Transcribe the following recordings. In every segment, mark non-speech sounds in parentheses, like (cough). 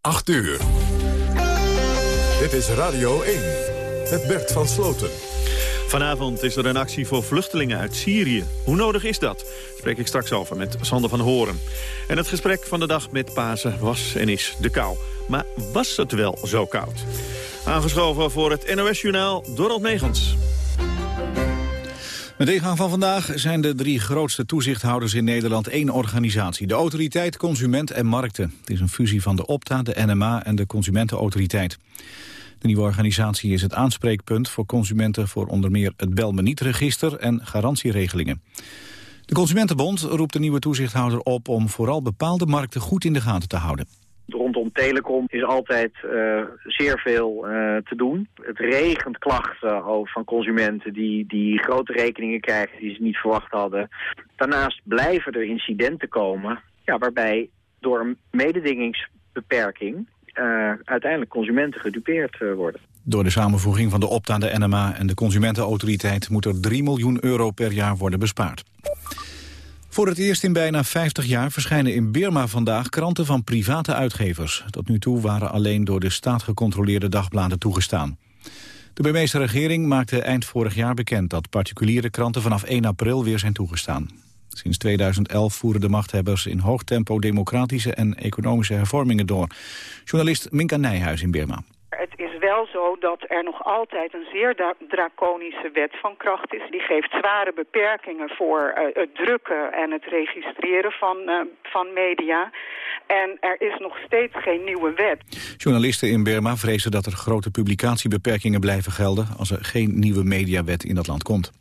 8 uur. Dit is Radio 1 met Bert van Sloten. Vanavond is er een actie voor vluchtelingen uit Syrië. Hoe nodig is dat? Spreek ik straks over met Sander van Horen. En het gesprek van de dag met Pasen was en is de kou. Maar was het wel zo koud? Aangeschoven voor het NOS-journaal Dorald Megens. Met ingang van vandaag zijn de drie grootste toezichthouders in Nederland één organisatie. De Autoriteit Consument en Markten. Het is een fusie van de Opta, de NMA en de Consumentenautoriteit. De nieuwe organisatie is het aanspreekpunt voor consumenten... voor onder meer het Bel me niet-register en garantieregelingen. De Consumentenbond roept de nieuwe toezichthouder op... om vooral bepaalde markten goed in de gaten te houden. Rondom telecom is altijd uh, zeer veel uh, te doen. Het regent klachten over van consumenten die, die grote rekeningen krijgen die ze niet verwacht hadden. Daarnaast blijven er incidenten komen ja, waarbij door een mededingingsbeperking uh, uiteindelijk consumenten gedupeerd worden. Door de samenvoeging van de Opta, de NMA en de Consumentenautoriteit moet er 3 miljoen euro per jaar worden bespaard. Voor het eerst in bijna 50 jaar verschijnen in Birma vandaag kranten van private uitgevers. Tot nu toe waren alleen door de staat gecontroleerde dagbladen toegestaan. De Burmeese regering maakte eind vorig jaar bekend dat particuliere kranten vanaf 1 april weer zijn toegestaan. Sinds 2011 voeren de machthebbers in hoog tempo democratische en economische hervormingen door. Journalist Minka Nijhuis in Birma dat er nog altijd een zeer draconische wet van kracht is. Die geeft zware beperkingen voor uh, het drukken en het registreren van, uh, van media. En er is nog steeds geen nieuwe wet. Journalisten in Burma vrezen dat er grote publicatiebeperkingen blijven gelden... als er geen nieuwe mediawet in dat land komt.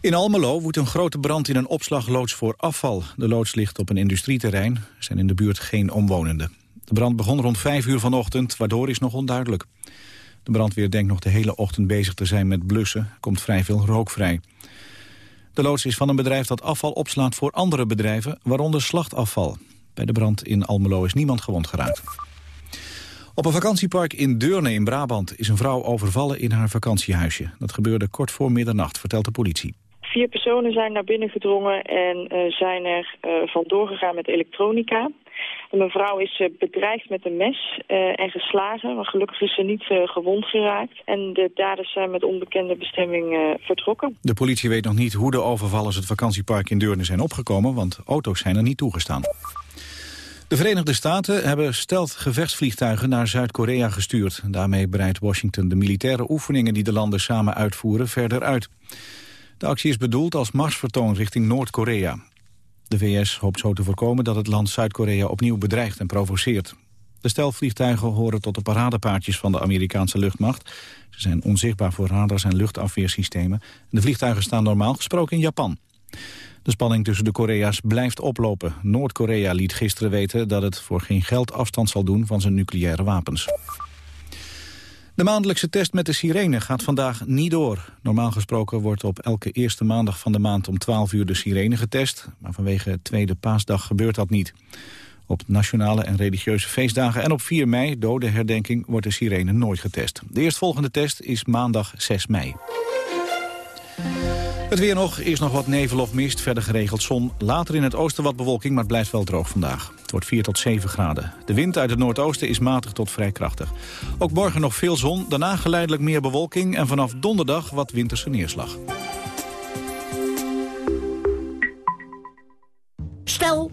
In Almelo woedt een grote brand in een opslagloods voor afval. De loods ligt op een industrieterrein. Er zijn in de buurt geen omwonenden. De brand begon rond 5 uur vanochtend, waardoor is nog onduidelijk. De brandweer denkt nog de hele ochtend bezig te zijn met blussen. Er komt vrij veel rook vrij. De loods is van een bedrijf dat afval opslaat voor andere bedrijven, waaronder slachtafval. Bij de brand in Almelo is niemand gewond geraakt. Op een vakantiepark in Deurne in Brabant is een vrouw overvallen in haar vakantiehuisje. Dat gebeurde kort voor middernacht, vertelt de politie. Vier personen zijn naar binnen gedrongen en uh, zijn er uh, vandoor gegaan met elektronica. De mevrouw is uh, bedreigd met een mes en geslagen, maar gelukkig is ze niet gewond geraakt. En de daders zijn met onbekende bestemming vertrokken. De politie weet nog niet hoe de overvallers het vakantiepark in Deurne zijn opgekomen, want auto's zijn er niet toegestaan. De Verenigde Staten hebben stelt gevechtsvliegtuigen naar Zuid-Korea gestuurd. Daarmee breidt Washington de militaire oefeningen die de landen samen uitvoeren verder uit. De actie is bedoeld als marsvertoon richting Noord-Korea. De VS hoopt zo te voorkomen dat het land Zuid-Korea opnieuw bedreigt en provoceert. De stelvliegtuigen horen tot de paradepaardjes van de Amerikaanse luchtmacht. Ze zijn onzichtbaar voor radars en luchtafweersystemen. De vliegtuigen staan normaal gesproken in Japan. De spanning tussen de Korea's blijft oplopen. Noord-Korea liet gisteren weten dat het voor geen geld afstand zal doen van zijn nucleaire wapens. De maandelijkse test met de sirene gaat vandaag niet door. Normaal gesproken wordt op elke eerste maandag van de maand om 12 uur de sirene getest. Maar vanwege tweede paasdag gebeurt dat niet. Op nationale en religieuze feestdagen en op 4 mei, dode herdenking, wordt de sirene nooit getest. De eerstvolgende test is maandag 6 mei. Het weer nog, eerst nog wat nevel of mist, verder geregeld zon. Later in het oosten wat bewolking, maar het blijft wel droog vandaag. Het wordt 4 tot 7 graden. De wind uit het noordoosten is matig tot vrij krachtig. Ook morgen nog veel zon, daarna geleidelijk meer bewolking... en vanaf donderdag wat winterse neerslag.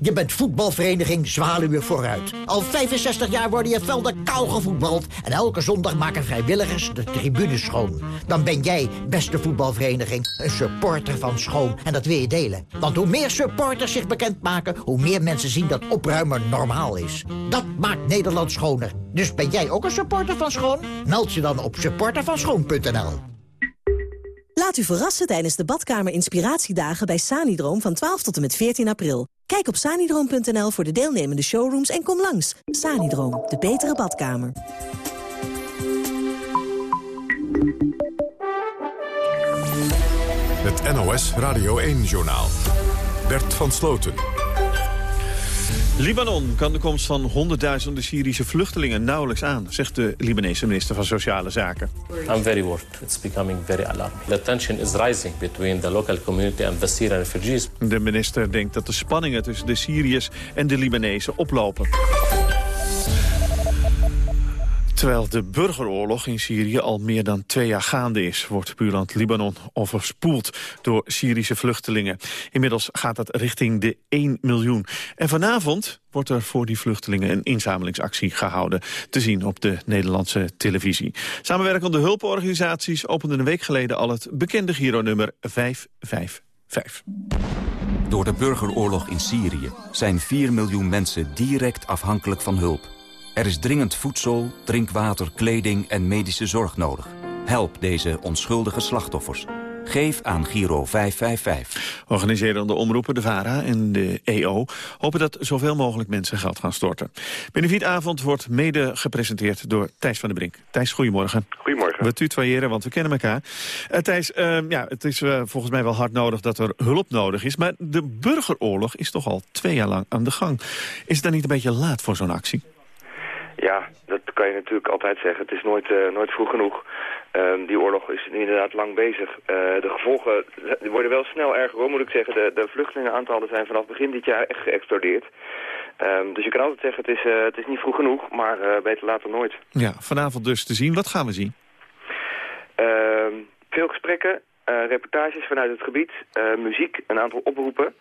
Je bent voetbalvereniging Zwaluwe Vooruit. Al 65 jaar worden je velden kou gevoetbald... en elke zondag maken vrijwilligers de tribunes schoon. Dan ben jij, beste voetbalvereniging, een supporter van schoon. En dat wil je delen. Want hoe meer supporters zich bekendmaken... hoe meer mensen zien dat opruimen normaal is. Dat maakt Nederland schoner. Dus ben jij ook een supporter van schoon? Meld je dan op supportervanschoon.nl. Laat u verrassen tijdens de badkamer inspiratiedagen bij Sanidroom van 12 tot en met 14 april. Kijk op sanidroom.nl voor de deelnemende showrooms en kom langs. Sanidroom, de betere badkamer. Het NOS Radio 1-journaal. Bert van Sloten. Libanon kan de komst van honderdduizenden Syrische vluchtelingen nauwelijks aan, zegt de Libanese minister van Sociale Zaken. I'm very worried. It's becoming very alarming. The tension is rising between the local community and the Syrian refugees. De minister denkt dat de spanningen tussen de Syriërs en de Libanezen oplopen. Terwijl de burgeroorlog in Syrië al meer dan twee jaar gaande is... wordt buurland Libanon overspoeld door Syrische vluchtelingen. Inmiddels gaat dat richting de 1 miljoen. En vanavond wordt er voor die vluchtelingen een inzamelingsactie gehouden... te zien op de Nederlandse televisie. Samenwerkende hulporganisaties openden een week geleden al het bekende Giro-nummer 555. Door de burgeroorlog in Syrië zijn 4 miljoen mensen direct afhankelijk van hulp. Er is dringend voedsel, drinkwater, kleding en medische zorg nodig. Help deze onschuldige slachtoffers. Geef aan Giro 555. Organiserende omroepen, de VARA en de EO... hopen dat zoveel mogelijk mensen geld gaan storten. Benefietavond wordt mede gepresenteerd door Thijs van der Brink. Thijs, goedemorgen. Goedemorgen. We tutoyeren, want we kennen elkaar. Uh, Thijs, uh, ja, het is uh, volgens mij wel hard nodig dat er hulp nodig is. Maar de burgeroorlog is toch al twee jaar lang aan de gang. Is het dan niet een beetje laat voor zo'n actie? Ja, dat kan je natuurlijk altijd zeggen. Het is nooit, uh, nooit vroeg genoeg. Uh, die oorlog is inderdaad lang bezig. Uh, de gevolgen worden wel snel erger, hoor, moet ik zeggen. De, de vluchtelingenaantallen zijn vanaf begin dit jaar echt geëxplodeerd. Um, dus je kan altijd zeggen, het is, uh, het is niet vroeg genoeg, maar beter later nooit. Ja, vanavond dus te zien. Wat gaan we zien? Ehm, veel gesprekken, reportages vanuit het gebied, muziek, een aantal oproepen...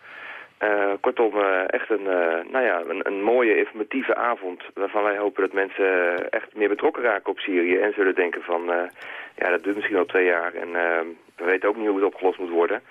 Uh, kortom, uh, echt een, uh, nou ja, een, een, mooie informatieve avond waarvan wij hopen dat mensen echt meer betrokken raken op Syrië en zullen denken van, ja dat duurt misschien al twee jaar en we weten ook niet hoe het opgelost moet worden.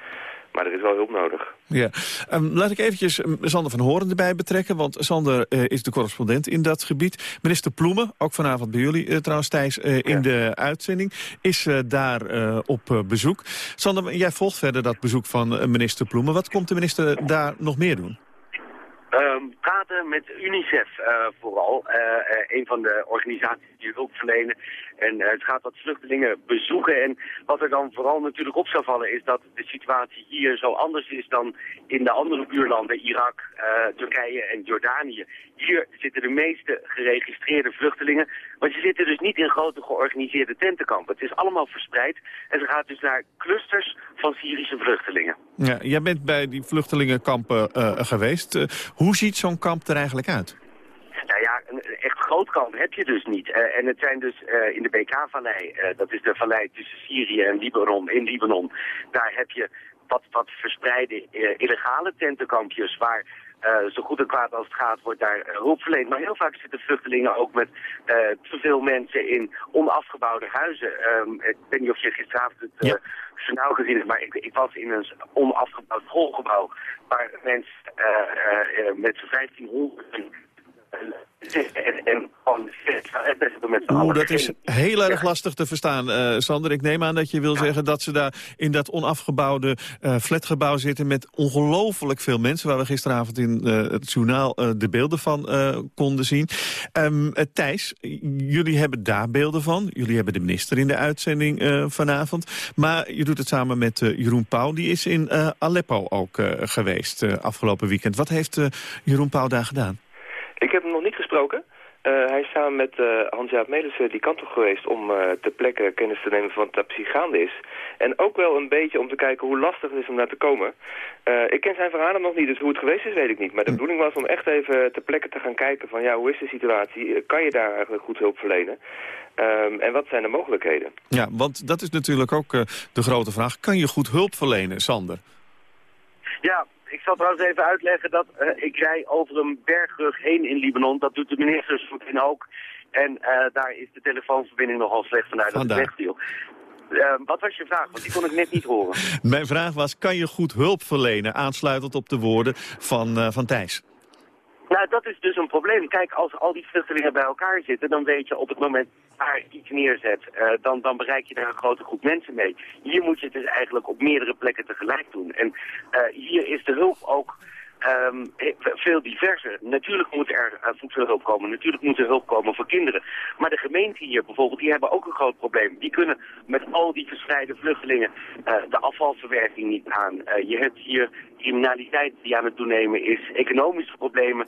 Maar er is wel hulp nodig. Ja. Um, laat ik eventjes Sander van Horen erbij betrekken. Want Sander uh, is de correspondent in dat gebied. Minister Ploemen, ook vanavond bij jullie uh, trouwens Thijs, uh, in ja. de uitzending... is daar op bezoek. Sander, jij volgt verder dat bezoek van minister Ploemen. Wat komt de minister daar nog meer doen? Um, praten met UNICEF uh, vooral, uh, uh, een van de organisaties die hulp verlenen. En het gaat wat vluchtelingen bezoeken. En wat er dan vooral natuurlijk op zou vallen is dat de situatie hier zo anders is dan in de andere buurlanden, Irak, Turkije en Jordanië. Hier zitten de meeste geregistreerde vluchtelingen, want ze zitten dus niet in grote georganiseerde tentenkampen. Het is allemaal verspreid en ze gaat dus naar clusters van Syrische vluchtelingen. Ja, jij bent bij die vluchtelingenkampen geweest. Hoe ziet zo'n kamp er eigenlijk uit? Nou ja, een echt groot kamp heb je dus niet. Uh, en het zijn dus uh, in de BK-vallei, uh, dat is de vallei tussen Syrië en Libanon, in Libanon. Daar heb je wat, wat verspreide illegale tentenkampjes waar uh, zo goed en kwaad als het gaat, wordt daar uh, hulp verleend. Maar heel vaak zitten vluchtelingen ook met uh, te veel mensen in onafgebouwde huizen. Um, ik weet niet of je gisteravond het ja. journaal gezien hebt, maar ik, ik, was in een onafgebouwd schoolgebouw waar mensen met z'n 1500 en, en Oeh, dat is heel erg lastig te verstaan, uh, Sander. Ik neem aan dat je wil ja. zeggen dat ze daar in dat onafgebouwde uh, flatgebouw zitten... met ongelooflijk veel mensen, waar we gisteravond in uh, het journaal de beelden van konden zien. Um, Thijs, jullie hebben daar beelden van. Jullie hebben de minister in de uitzending vanavond. Maar je doet het samen met Jeroen Pauw. Die is in Aleppo ook geweest afgelopen weekend. Wat heeft Jeroen Pauw daar gedaan? Ik heb hem nog niet gesproken. Uh, hij is samen met uh, Hans-Jaap Melissen die kant op geweest om uh, ter plekke kennis te nemen van wat daar precies gaande is. En ook wel een beetje om te kijken hoe lastig het is om daar te komen. ik ken zijn verhalen nog niet, dus hoe het geweest is weet ik niet. Maar de bedoeling was om echt even ter plekke te gaan kijken van ja, hoe is de situatie? Kan je daar eigenlijk goed hulp verlenen? Um, en wat zijn de mogelijkheden? Ja, want dat is natuurlijk ook de grote vraag. Kan je goed hulp verlenen, Sander? Ja, ik zal trouwens even uitleggen dat uh, ik rij over een bergrug heen in Libanon. Dat doet de minister Soetin ook. En uh, daar is de telefoonverbinding nogal slecht vanuit dat het wegviel. Uh, wat was je vraag? Want die kon ik net niet horen. (laughs) Mijn vraag was, kan je goed hulp verlenen? Aansluitend op de woorden van, uh, van Thijs. Nou, dat is dus een probleem. Kijk, als al die vluchtelingen bij elkaar zitten, dan weet je op het moment daar iets neerzet, uh, dan, dan bereik je daar een grote groep mensen mee. Hier moet je het dus eigenlijk op meerdere plekken tegelijk doen. En uh, hier is de hulp ook um, veel diverser. Natuurlijk moet er uh, voedselhulp komen, natuurlijk moet er hulp komen voor kinderen. Maar de gemeenten hier bijvoorbeeld, die hebben ook een groot probleem. Die kunnen met al die verspreide vluchtelingen uh, de afvalverwerking niet aan. Uh, je hebt hier criminaliteit die aan het toenemen is, economische problemen,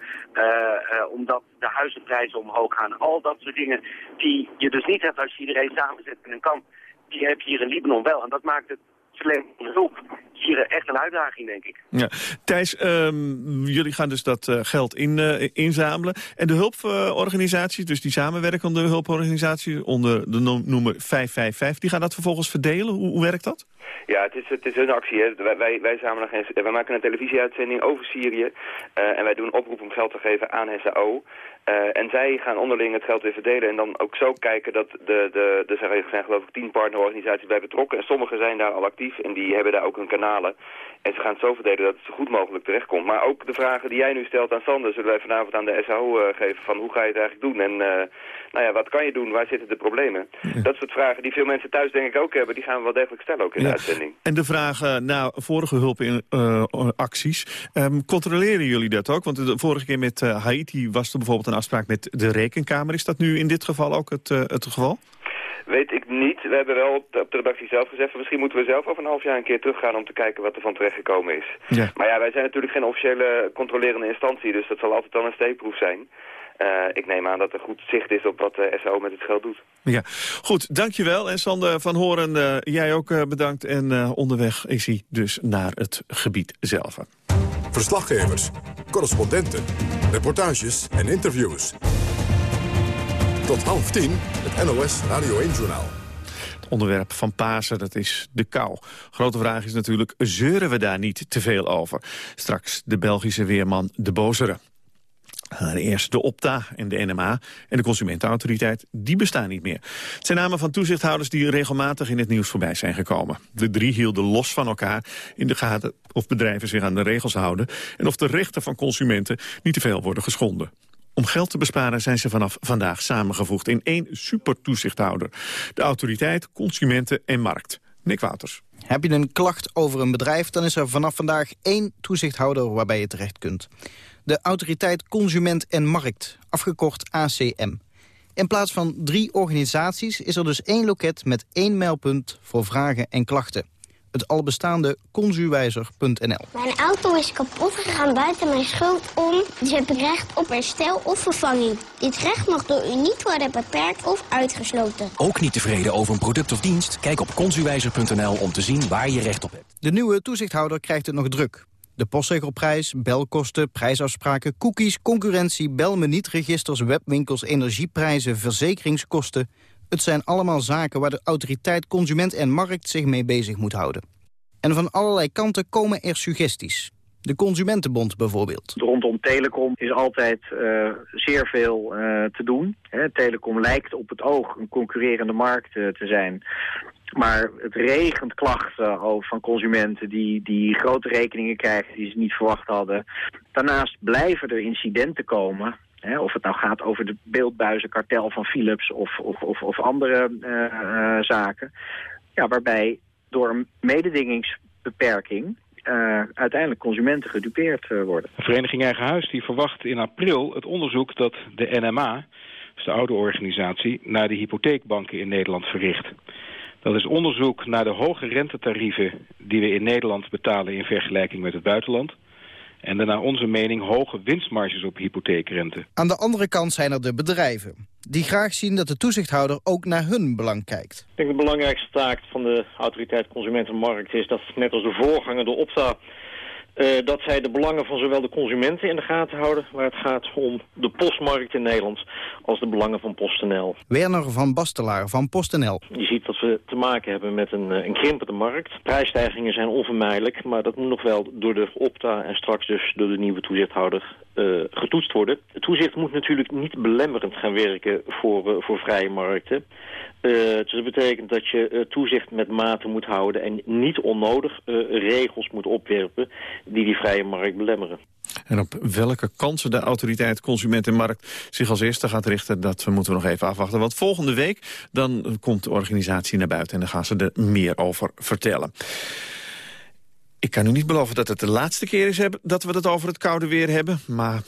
omdat de huizenprijzen omhoog gaan. Al dat soort dingen die je dus niet hebt als je iedereen samenzet in een kamp, die heb je hier in Libanon wel. En dat maakt het van hulp hier echt een uitdaging, denk ik. Ja. Thijs, ehm, jullie gaan dus dat geld in, inzamelen. En de hulporganisaties, dus die samenwerkende hulporganisaties onder de noemer 555, die gaan dat vervolgens verdelen? Hoe, hoe werkt dat? Ja, het is, het is een actie. Hè. Wij, wij, wij, zamelen geen, wij maken een televisieuitzending over Syrië. en wij doen een oproep om geld te geven aan SAO. Uh, en zij gaan onderling het geld weer verdelen en dan ook zo kijken dat de, de, de er zijn geloof ik tien partnerorganisaties bij betrokken. En sommige zijn daar al actief en die hebben daar ook hun kanalen. En ze gaan het zo verdelen dat het zo goed mogelijk terechtkomt. Maar ook de vragen die jij nu stelt aan Sander zullen wij vanavond aan de SAO uh, eh, geven van hoe ga je het eigenlijk doen en uh, nou ja, wat kan je doen, waar zitten de problemen? Dat soort vragen die veel mensen thuis denk ik ook hebben, die gaan we wel degelijk stellen ook in de uitzending. En de vragen naar vorige hulpacties, um, controleren jullie dat ook? Want de vorige keer met Haiti was er bijvoorbeeld een afspraak met de rekenkamer. Is dat nu in dit geval ook het, het geval? Weet ik niet. We hebben wel op de redactie zelf gezegd... misschien moeten we zelf over een half jaar een keer teruggaan... om te kijken wat er van terechtgekomen is. Ja. Maar ja, wij zijn natuurlijk geen officiële controlerende instantie... dus dat zal altijd dan een steekproef zijn. Uh, ik neem aan dat er goed zicht is op wat de SO met het geld doet. Ja, goed, dankjewel. En Sander van Horen, uh, jij ook bedankt. En onderweg is hij dus naar het gebied zelf. Verslaggevers, correspondenten, reportages en interviews. Tot half tien, het NOS Radio 1-journaal. Het onderwerp van Pasen, dat is de kou. Grote vraag is natuurlijk, zeuren we daar niet te veel over? Straks de Belgische weerman De Bozere. Eerst de Opta en de NMA en de Consumentenautoriteit, die bestaan niet meer. Het zijn namen van toezichthouders die regelmatig in het nieuws voorbij zijn gekomen. De drie hielden los van elkaar in de gaten of bedrijven zich aan de regels houden... en of de rechten van consumenten niet te veel worden geschonden. Om geld te besparen zijn ze vanaf vandaag samengevoegd in één supertoezichthouder. De autoriteit, consumenten en markt. Nick Wouters. Heb je een klacht over een bedrijf, dan is er vanaf vandaag één toezichthouder waarbij je terecht kunt de Autoriteit Consument en Markt, afgekort ACM. In plaats van drie organisaties is er dus één loket met één meldpunt voor vragen en klachten. Het albestaande consuwijzer.nl. Mijn auto is kapot gegaan buiten mijn schuld om, dus heb ik recht op herstel of vervanging. Dit recht mag door u niet worden beperkt of uitgesloten. Ook niet tevreden over een product of dienst? Kijk op consuwijzer.nl om te zien waar je recht op hebt. De nieuwe toezichthouder krijgt het nog druk. De postzegelprijs, belkosten, prijsafspraken, cookies, concurrentie, belmenietregisters, webwinkels, energieprijzen, verzekeringskosten. Het zijn allemaal zaken waar de autoriteit Consument en Markt zich mee bezig moet houden. En van allerlei kanten komen er suggesties. De Consumentenbond bijvoorbeeld. Rondom telecom is altijd uh, zeer veel uh, te doen. He, telecom lijkt op het oog een concurrerende markt uh, te zijn. Maar het regent klachten over van consumenten die, die grote rekeningen krijgen die ze niet verwacht hadden. Daarnaast blijven er incidenten komen Of het nou gaat over de beeldbuizenkartel van Philips of, of, of, of andere uh, uh, zaken. Ja, waarbij door een mededingingsbeperking uh, uiteindelijk consumenten gedupeerd worden. De Vereniging Eigen Huis die verwacht in april het onderzoek dat de NMA, dus de oude organisatie, naar de hypotheekbanken in Nederland verricht. Dat is onderzoek naar de hoge rentetarieven die we in Nederland betalen in vergelijking met het buitenland. En de naar onze mening hoge winstmarges op hypotheekrente. Aan de andere kant zijn er de bedrijven. Die graag zien dat de toezichthouder ook naar hun belang kijkt. Ik denk de belangrijkste taak van de autoriteit Consumentenmarkt is dat net als de voorganger de Opta uh, dat zij de belangen van zowel de consumenten in de gaten houden... waar het gaat om de postmarkt in Nederland... als de belangen van PostNL. Werner van Bastelaar van PostNL. Je ziet dat we te maken hebben met een, eh, een krimpende markt. Prijsstijgingen zijn onvermijdelijk... maar dat moet nog wel door de Opta en straks dus door de nieuwe toezichthouder uh, getoetst worden. Het toezicht moet natuurlijk niet belemmerend gaan werken voor, uh, voor vrije markten. Uh, dus dat betekent dat je toezicht met mate moet houden en niet onnodig regels moet opwerpen die die vrije markt belemmeren. En op welke kansen de autoriteit Consument en Markt zich als eerste gaat richten, dat moeten we nog even afwachten. Want volgende week dan komt de organisatie naar buiten en dan gaan ze er meer over vertellen. Ik kan u niet beloven dat het de laatste keer is dat we het over het koude weer hebben. Maar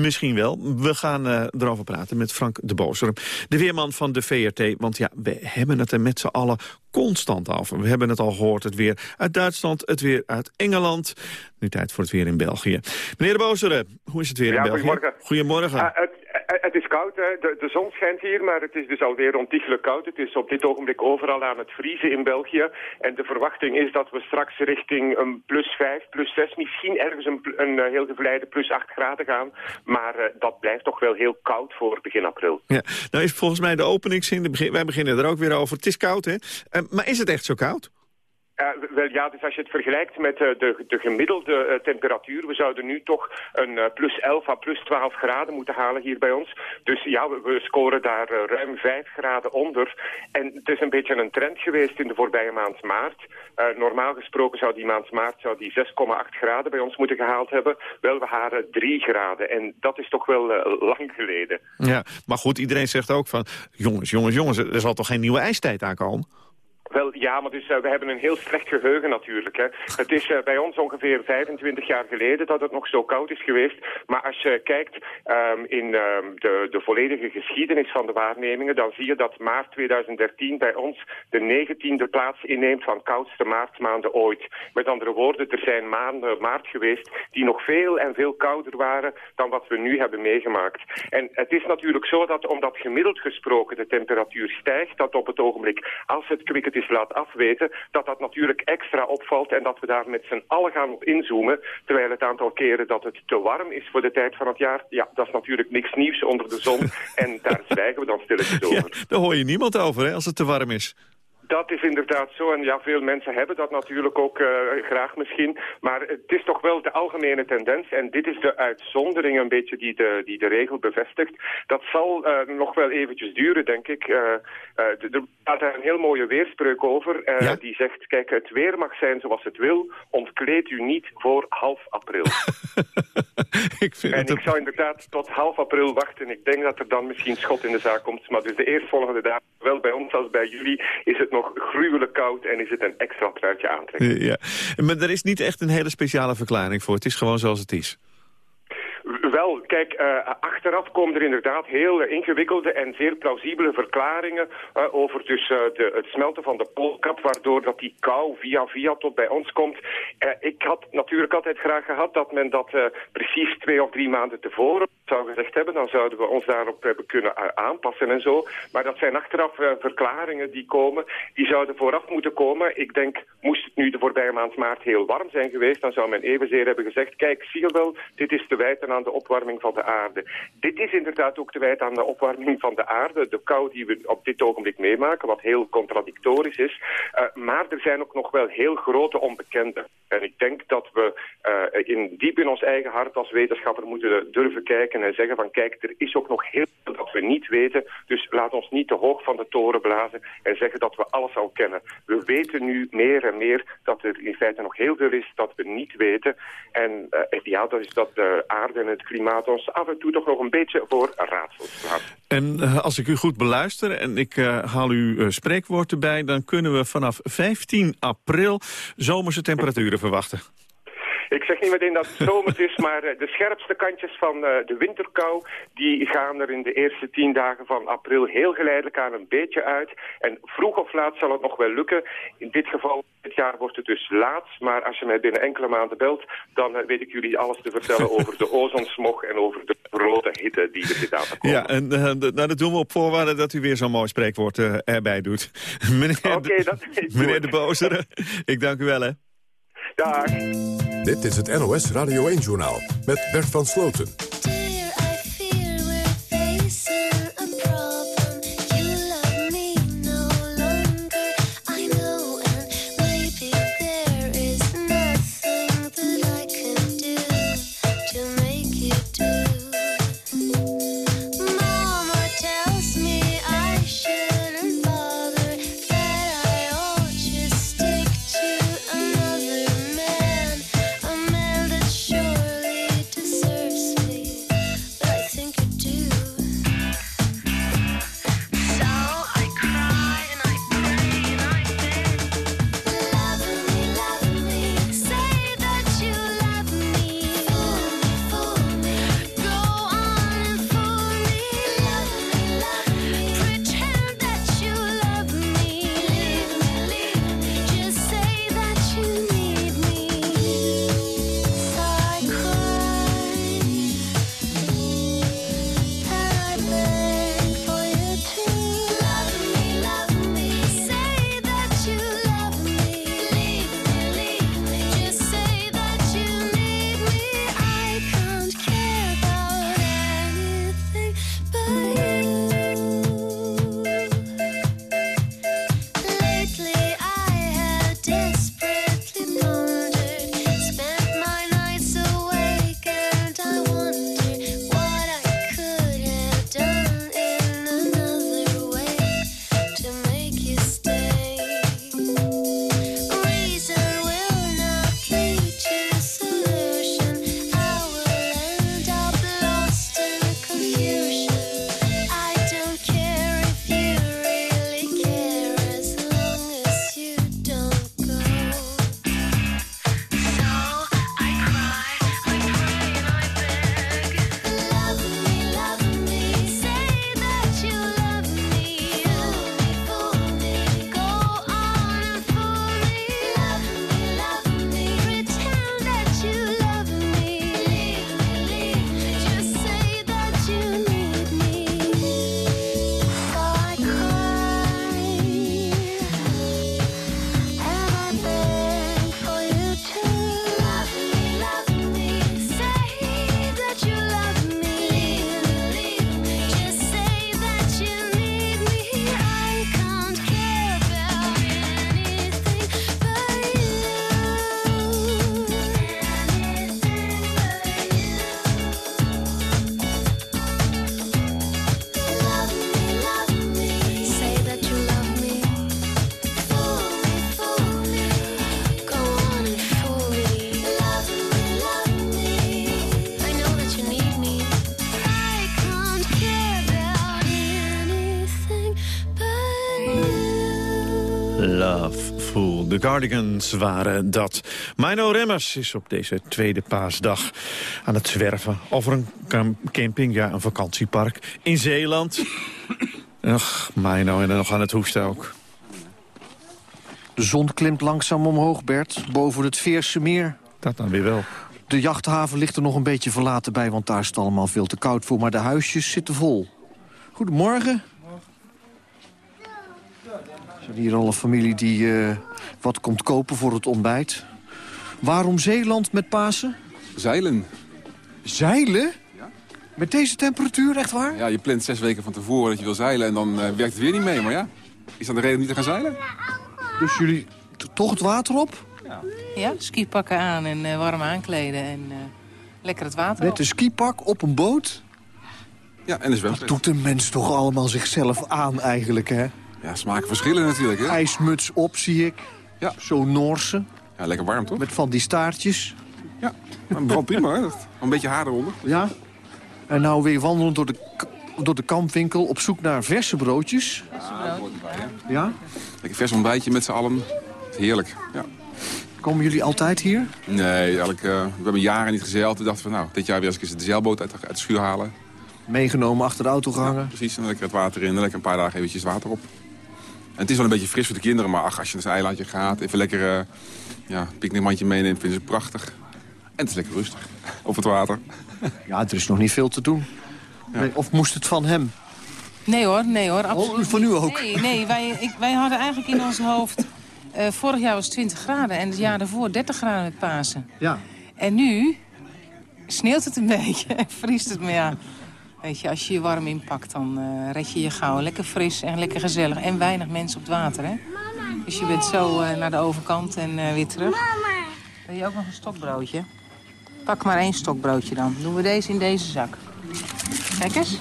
misschien wel. We gaan uh, erover praten met Frank de Bozer. De weerman van de VRT. Want ja, we hebben het er met z'n allen constant over. We hebben het al gehoord. Het weer uit Duitsland, het weer uit Engeland. Nu tijd voor het weer in België. Meneer de Bozer, hoe is het weer in België? Goedemorgen. Goedemorgen. Uh, het, het, is koud, hè. De, de zon schijnt hier, maar het is dus alweer ontiegelijk koud. Het is op dit ogenblik overal aan het vriezen in België. En de verwachting is dat we straks richting een plus 5, plus 6, misschien ergens een, een, uh, heel gevleide plus 8 graden gaan. Maar uh, dat blijft toch wel heel koud voor begin april. Ja, nou is volgens mij de openingszin, wij beginnen er ook weer over. Het is koud, hè? Uh, maar is het echt zo koud? Uh, wel ja, dus als je het vergelijkt met uh, de, de, gemiddelde uh, temperatuur, we zouden nu toch een plus 11 à plus 12 graden moeten halen hier bij ons. Dus ja, we, we scoren daar ruim 5 graden onder. En het is een beetje een trend geweest in de voorbije maand maart. normaal gesproken zou die maand maart zou die 6,8 graden bij ons moeten gehaald hebben. Wel, we halen 3 graden. En dat is toch wel lang geleden. Ja, maar goed, iedereen zegt ook van, jongens, jongens, jongens, er zal toch geen nieuwe ijstijd aankomen? Wel, ja, maar dus, we hebben een heel slecht geheugen natuurlijk. Hè. Het is uh, bij ons ongeveer 25 jaar geleden dat het nog zo koud is geweest. Maar als je kijkt um, in um, de, de volledige geschiedenis van de waarnemingen... dan zie je dat maart 2013 bij ons de negentiende plaats inneemt van koudste maartmaanden ooit. Met andere woorden, er zijn maanden maart geweest die nog veel en veel kouder waren... dan wat we nu hebben meegemaakt. En het is natuurlijk zo dat omdat gemiddeld gesproken de temperatuur stijgt... dat op het ogenblik, als het kwik is laat afweten, dat dat natuurlijk extra opvalt en dat we daar met z'n allen gaan op inzoomen. Terwijl het aantal keren dat het te warm is voor de tijd van het jaar, ja, dat is natuurlijk niks nieuws onder de zon. (laughs) en daar zwijgen we dan stilletjes over. Ja, daar hoor je niemand over, hè, als het te warm is. Dat is inderdaad zo. En ja, veel mensen hebben dat natuurlijk ook uh, graag misschien. Maar het is toch wel de algemene tendens. En dit is de uitzondering een beetje die de, die de regel bevestigt. Dat zal uh, nog wel eventjes duren, denk ik. Uh, er staat daar een heel mooie weerspreuk over. Ja? Die zegt, kijk, het weer mag zijn zoals het wil. Ontkleed u niet voor half april. (laughs) ik vind en het ik zou inderdaad tot half april wachten. Ik denk dat er dan misschien schot in de zaak komt. Maar dus de eerstvolgende dagen, wel bij ons als bij jullie, is het nog gruwelijk koud en is het een extra truitje aantrekken. Ja, maar er is niet echt een hele speciale verklaring voor. Het is gewoon zoals het is. Kijk, uh, achteraf komen er inderdaad heel ingewikkelde en zeer plausibele verklaringen uh, over dus, uh, de, het smelten van de poolkap, waardoor dat die kou via via tot bij ons komt. ik had natuurlijk altijd graag gehad dat men dat precies twee of drie maanden tevoren zou gezegd hebben. Dan zouden we ons daarop hebben kunnen aanpassen en zo. Maar dat zijn achteraf verklaringen die komen. Die zouden vooraf moeten komen. Ik denk, moest het nu de voorbije maand maart heel warm zijn geweest, dan zou men evenzeer hebben gezegd, kijk, zie je wel, dit is te wijten aan de opwarming van de aarde. Dit is inderdaad ook te wijten aan de opwarming van de aarde. De kou die we op dit ogenblik meemaken, wat heel contradictorisch is. Uh, maar er zijn ook nog wel heel grote onbekenden. En ik denk dat we uh, in, diep in ons eigen hart als wetenschapper moeten durven kijken en zeggen van kijk, er is ook nog heel veel dat we niet weten. Dus laat ons niet te hoog van de toren blazen en zeggen dat we alles al kennen. We weten nu meer en meer dat er in feite nog heel veel is dat we niet weten. En uh, ja, dat is dat de aarde en het klimaat af en toe toch nog een beetje voor raadsels. En uh, als ik u goed beluister en ik uh, haal uw uh, spreekwoord erbij... dan kunnen we vanaf 15 april zomerse temperaturen verwachten. Ik zeg niet meteen dat het zomers is, maar de scherpste kantjes van de winterkou... die gaan er in de eerste tien dagen van april heel geleidelijk aan een beetje uit. En vroeg of laat zal het nog wel lukken. In dit geval, dit jaar wordt het dus laat. Maar als je mij binnen enkele maanden belt... dan weet ik jullie alles te vertellen (laughs) over de ozonsmog... en over de grote hitte die er zit aan te komen. Ja, en nou, dat doen we op voorwaarde dat u weer zo'n mooi spreekwoord erbij doet. (laughs) meneer okay, dat (laughs) meneer de Bozere, ik dank u wel, hè. Dag. Dit is het NOS Radio 1-journaal met Bert van Sloten. Cardigans waren dat. Mino Remmers is op deze tweede paasdag aan het zwerven over een camping, ja, een vakantiepark in Zeeland. Ach, Mino en dan nog aan het hoesten ook. De zon klimt langzaam omhoog, Bert, boven het Veerse meer. Dat dan weer wel. De jachthaven ligt er nog een beetje verlaten bij, want daar is het allemaal veel te koud voor. Maar de huisjes zitten vol. Goedemorgen. We zijn hier al een familie die eh, wat komt kopen voor het ontbijt. Waarom Zeeland met Pasen? Zeilen. Zeilen? Ja. Met deze temperatuur, echt waar? Ja, je plant zes weken van tevoren dat je wil zeilen en dan uh, werkt het weer niet mee. Maar ja, is dat de reden om niet te gaan zeilen? Dus jullie toch het water op? Ja, ja skipakken aan en uh, warm aankleden en lekker het water Met een skipak op een boot? Ja, en een zwembad. Dat doet de mens toch allemaal zichzelf aan eigenlijk, hè? Ja, smaken verschillen natuurlijk, hè? IJsmuts op, zie ik. Ja. Zo Noorse. Ja, lekker warm, toch? Met van die staartjes. Ja, wel prima, hè? Een beetje haar eronder. Ja. En nou weer wandelend door de, door de kampwinkel op zoek naar verse broodjes. Ja, ja. ja? Lekker vers ontbijtje met z'n allen. Heerlijk, ja. Komen jullie altijd hier? Nee, eigenlijk, uh, we hebben jaren niet gezeild. We dachten van, nou, dit jaar weer eens de zeilboot uit uit de schuur halen. Meegenomen, achter de auto gehangen? Ja, precies, en lekker het water in en lekker een paar dagen eventjes water op. En het is wel een beetje fris voor de kinderen, maar ach, als je naar een eilandje gaat... even lekker uh, ja, picknickmandje meeneemt, vinden ze prachtig. En het is lekker rustig (laughs) op het water. (laughs) Ja, er is nog niet veel te doen. Ja. Of moest het van hem? Nee hoor, nee hoor. Absoluut. Oh, van u ook? Nee, nee wij, ik, wij hadden eigenlijk in ons hoofd... Uh, vorig jaar was het 20 graden en het jaar daarvoor 30 graden met Pasen. Ja. En nu sneeuwt het een (laughs) beetje en vriest het, maar ja... Weet je, als je je warm inpakt, dan uh, red je je gauw. Lekker fris en lekker gezellig. En weinig mensen op het water, hè? Dus je bent zo uh, naar de overkant en uh, weer terug. Mama. Wil je ook nog een stokbroodje? Pak maar één stokbroodje dan. Doen we deze in deze zak. Kijk eens.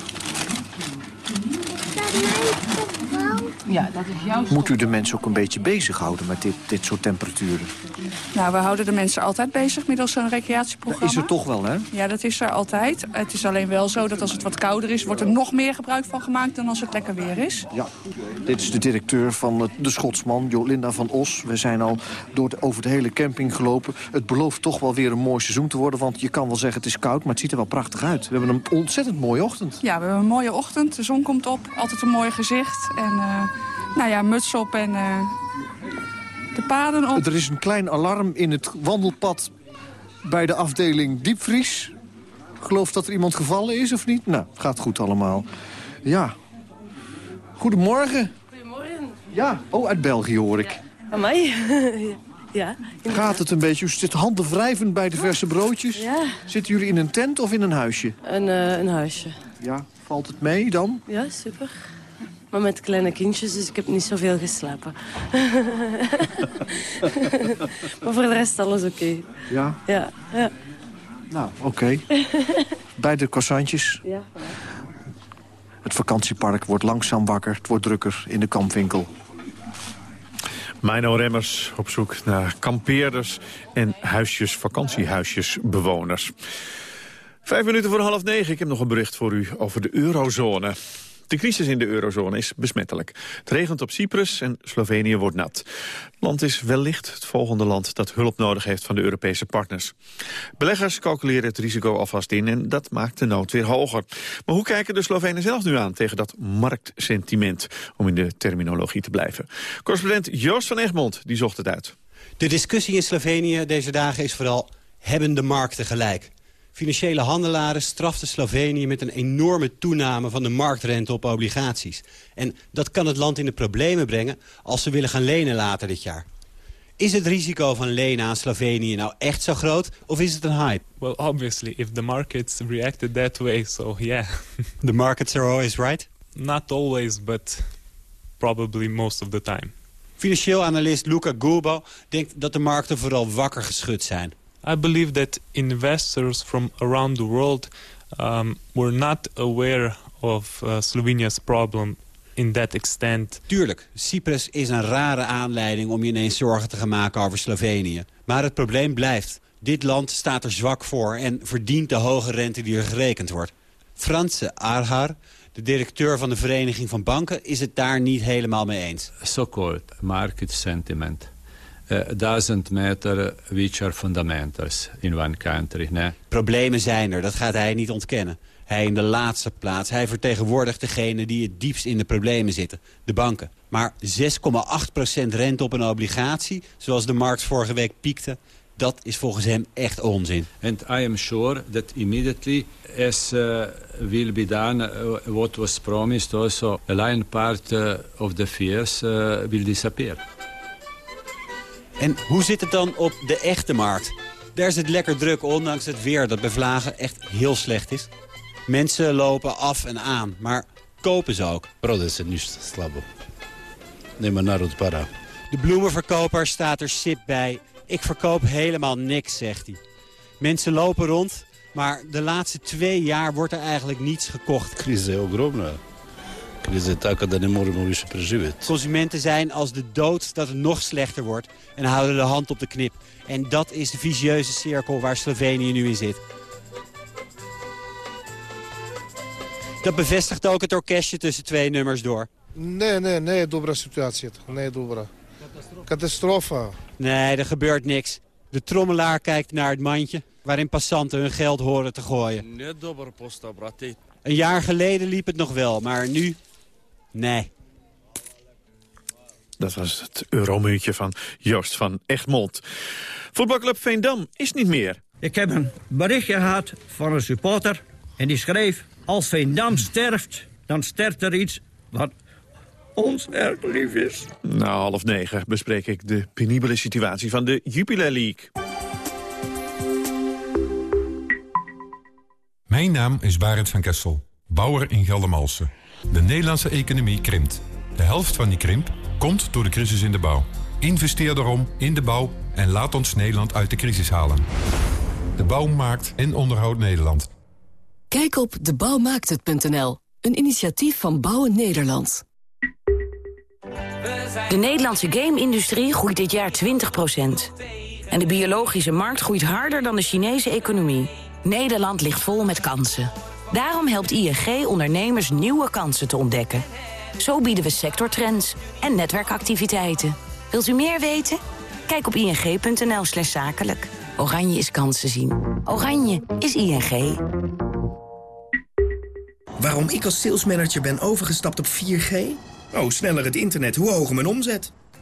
Ja, dat is jouw Moet u de mensen ook een beetje bezighouden met dit, dit soort temperaturen? Nou, we houden de mensen altijd bezig middels een recreatieprogramma. Dat is er toch wel, hè? Ja, dat is er altijd. Het is alleen wel zo dat als het wat kouder is... wordt er nog meer gebruik van gemaakt dan als het lekker weer is. Ja, dit is de directeur van de Schotsman, Jolinda van Os. We zijn al door de, over de hele camping gelopen. Het belooft toch wel weer een mooi seizoen te worden... want je kan wel zeggen het is koud, maar het ziet er wel prachtig uit. We hebben een ontzettend mooie ochtend. Ja, we hebben een mooie ochtend. De zon komt op, altijd een mooi gezicht. En nou ja, muts op en... Uh, de paden op. Er is een klein alarm in het wandelpad bij de afdeling diepvries. Ik geloof dat er iemand gevallen is of niet? Nou, gaat goed allemaal. Ja. Goedemorgen. Goedemorgen. Ja, oh, uit België hoor ik. Aan mij? ja. (laughs) Gaat het een beetje? U zit handen wrijvend bij de verse broodjes. Ja. Zitten jullie in een tent of in een huisje? Een, uh, een huisje. Ja, valt het mee dan? Ja, super. Maar met kleine kindjes, dus ik heb niet zoveel geslapen. (laughs) maar voor de rest alles oké. Okay. Ja? Ja. ja. Nou, oké. Okay. Bij de croissantjes. Ja. Het vakantiepark wordt langzaam wakker. Het wordt drukker in de kampwinkel. Mino Remmers op zoek naar kampeerders en huisjes, vakantiehuisjesbewoners. Vijf minuten voor half negen. Ik heb nog een bericht voor u over de eurozone. De crisis in de eurozone is besmettelijk. Het regent op Cyprus en Slovenië wordt nat. Het land is wellicht het volgende land dat hulp nodig heeft van de Europese partners. Beleggers calculeren het risico alvast in en dat maakt de nood weer hoger. Maar hoe kijken de Slovenen zelf nu aan tegen dat marktsentiment, om in de terminologie te blijven? Correspondent Joost van Egmond die zocht het uit. De discussie in Slovenië deze dagen is vooral, hebben de markten gelijk? Financiële handelaren straften Slovenië met een enorme toename van de marktrente op obligaties. En dat kan het land in de problemen brengen als ze willen gaan lenen later dit jaar. Is het risico van lenen aan Slovenië nou echt zo groot of is het een hype? Well, obviously, if the markets reacted that way, so yeah. (laughs) the markets are always right? Not always, but probably most of the time. Financieel analist Luca Gurbo denkt dat de markten vooral wakker geschud zijn. I believe that investors from around the world um, were not aware of uh, Slovenia's problem in that extent. Tuurlijk, Cyprus is een rare aanleiding om je ineens zorgen te gaan maken over Slovenië. Maar het probleem blijft. Dit land staat er zwak voor en verdient de hoge rente die er gerekend wordt. Franse Arhar, De directeur van de Vereniging van Banken is het daar niet helemaal mee eens. So-called market sentiment uh, doesn't matter which are fundamentals in one country. Nee? Problemen zijn er, dat gaat hij niet ontkennen. Hij in de laatste plaats. Hij vertegenwoordigt degene die het diepst in de problemen zitten. De banken. Maar 6,8% rente op een obligatie, zoals de markt vorige week piekte... dat is volgens hem echt onzin. And I am sure that immediately as uh, will be done uh, what was promised also a lion part uh, of the fears will disappear. En hoe zit het dan op de echte markt? Daar is het lekker druk, ondanks het weer dat bij Vlagen echt heel slecht is. Mensen lopen af en aan, maar kopen ze ook. Prodaje se ništa slabo. Nema narod para. De bloemenverkoper staat er sip bij. Ik verkoop helemaal niks, zegt hij. Mensen lopen rond, maar de laatste twee jaar wordt er eigenlijk niets gekocht. Kriza je ogromna. Kriza Consumenten zijn als de dood dat het nog slechter wordt en houden de hand op de knip. En dat is de vicieuze cirkel waar Slovenië nu in zit. Dat bevestigt ook het orkestje tussen twee nummers door. Nee, nee, nee, dobra situatie. Nee, dobra. Catastrofe. Nee, er gebeurt niks. De trommelaar kijkt naar het mandje waarin passanten hun geld horen te gooien. Een jaar geleden liep het nog wel, maar nu... Nee. Dat was het euromuurtje van Joost van Egmond. Voetbalclub Veendam is niet meer. Ik heb een berichtje gehad van een supporter en die schreef... Als Veendam sterft, dan sterft er iets wat ons erg lief is. Na half negen bespreek ik de penibele situatie van de Jupiler League. Mijn naam is Barend van Kessel, bouwer in Geldermalsen. De Nederlandse economie krimpt. De helft van die krimp komt door de crisis in de bouw. Investeer daarom in de bouw en laat ons Nederland uit de crisis halen. De bouw maakt en onderhoudt Nederland. Kijk op debouwmaakthet.nl, een initiatief van Bouwen Nederland. De Nederlandse game-industrie groeit dit jaar 20%. En de biologische markt groeit harder dan de Chinese economie. Nederland ligt vol met kansen. Daarom helpt ING ondernemers nieuwe kansen te ontdekken. Zo bieden we sectortrends en netwerkactiviteiten. Wilt u meer weten? Kijk op ing.nl slash zakelijk. Oranje is kansen zien. Oranje is ING. Waarom ik als salesmanager ben overgestapt op 4G? Oh, sneller het internet, hoe hoger mijn omzet.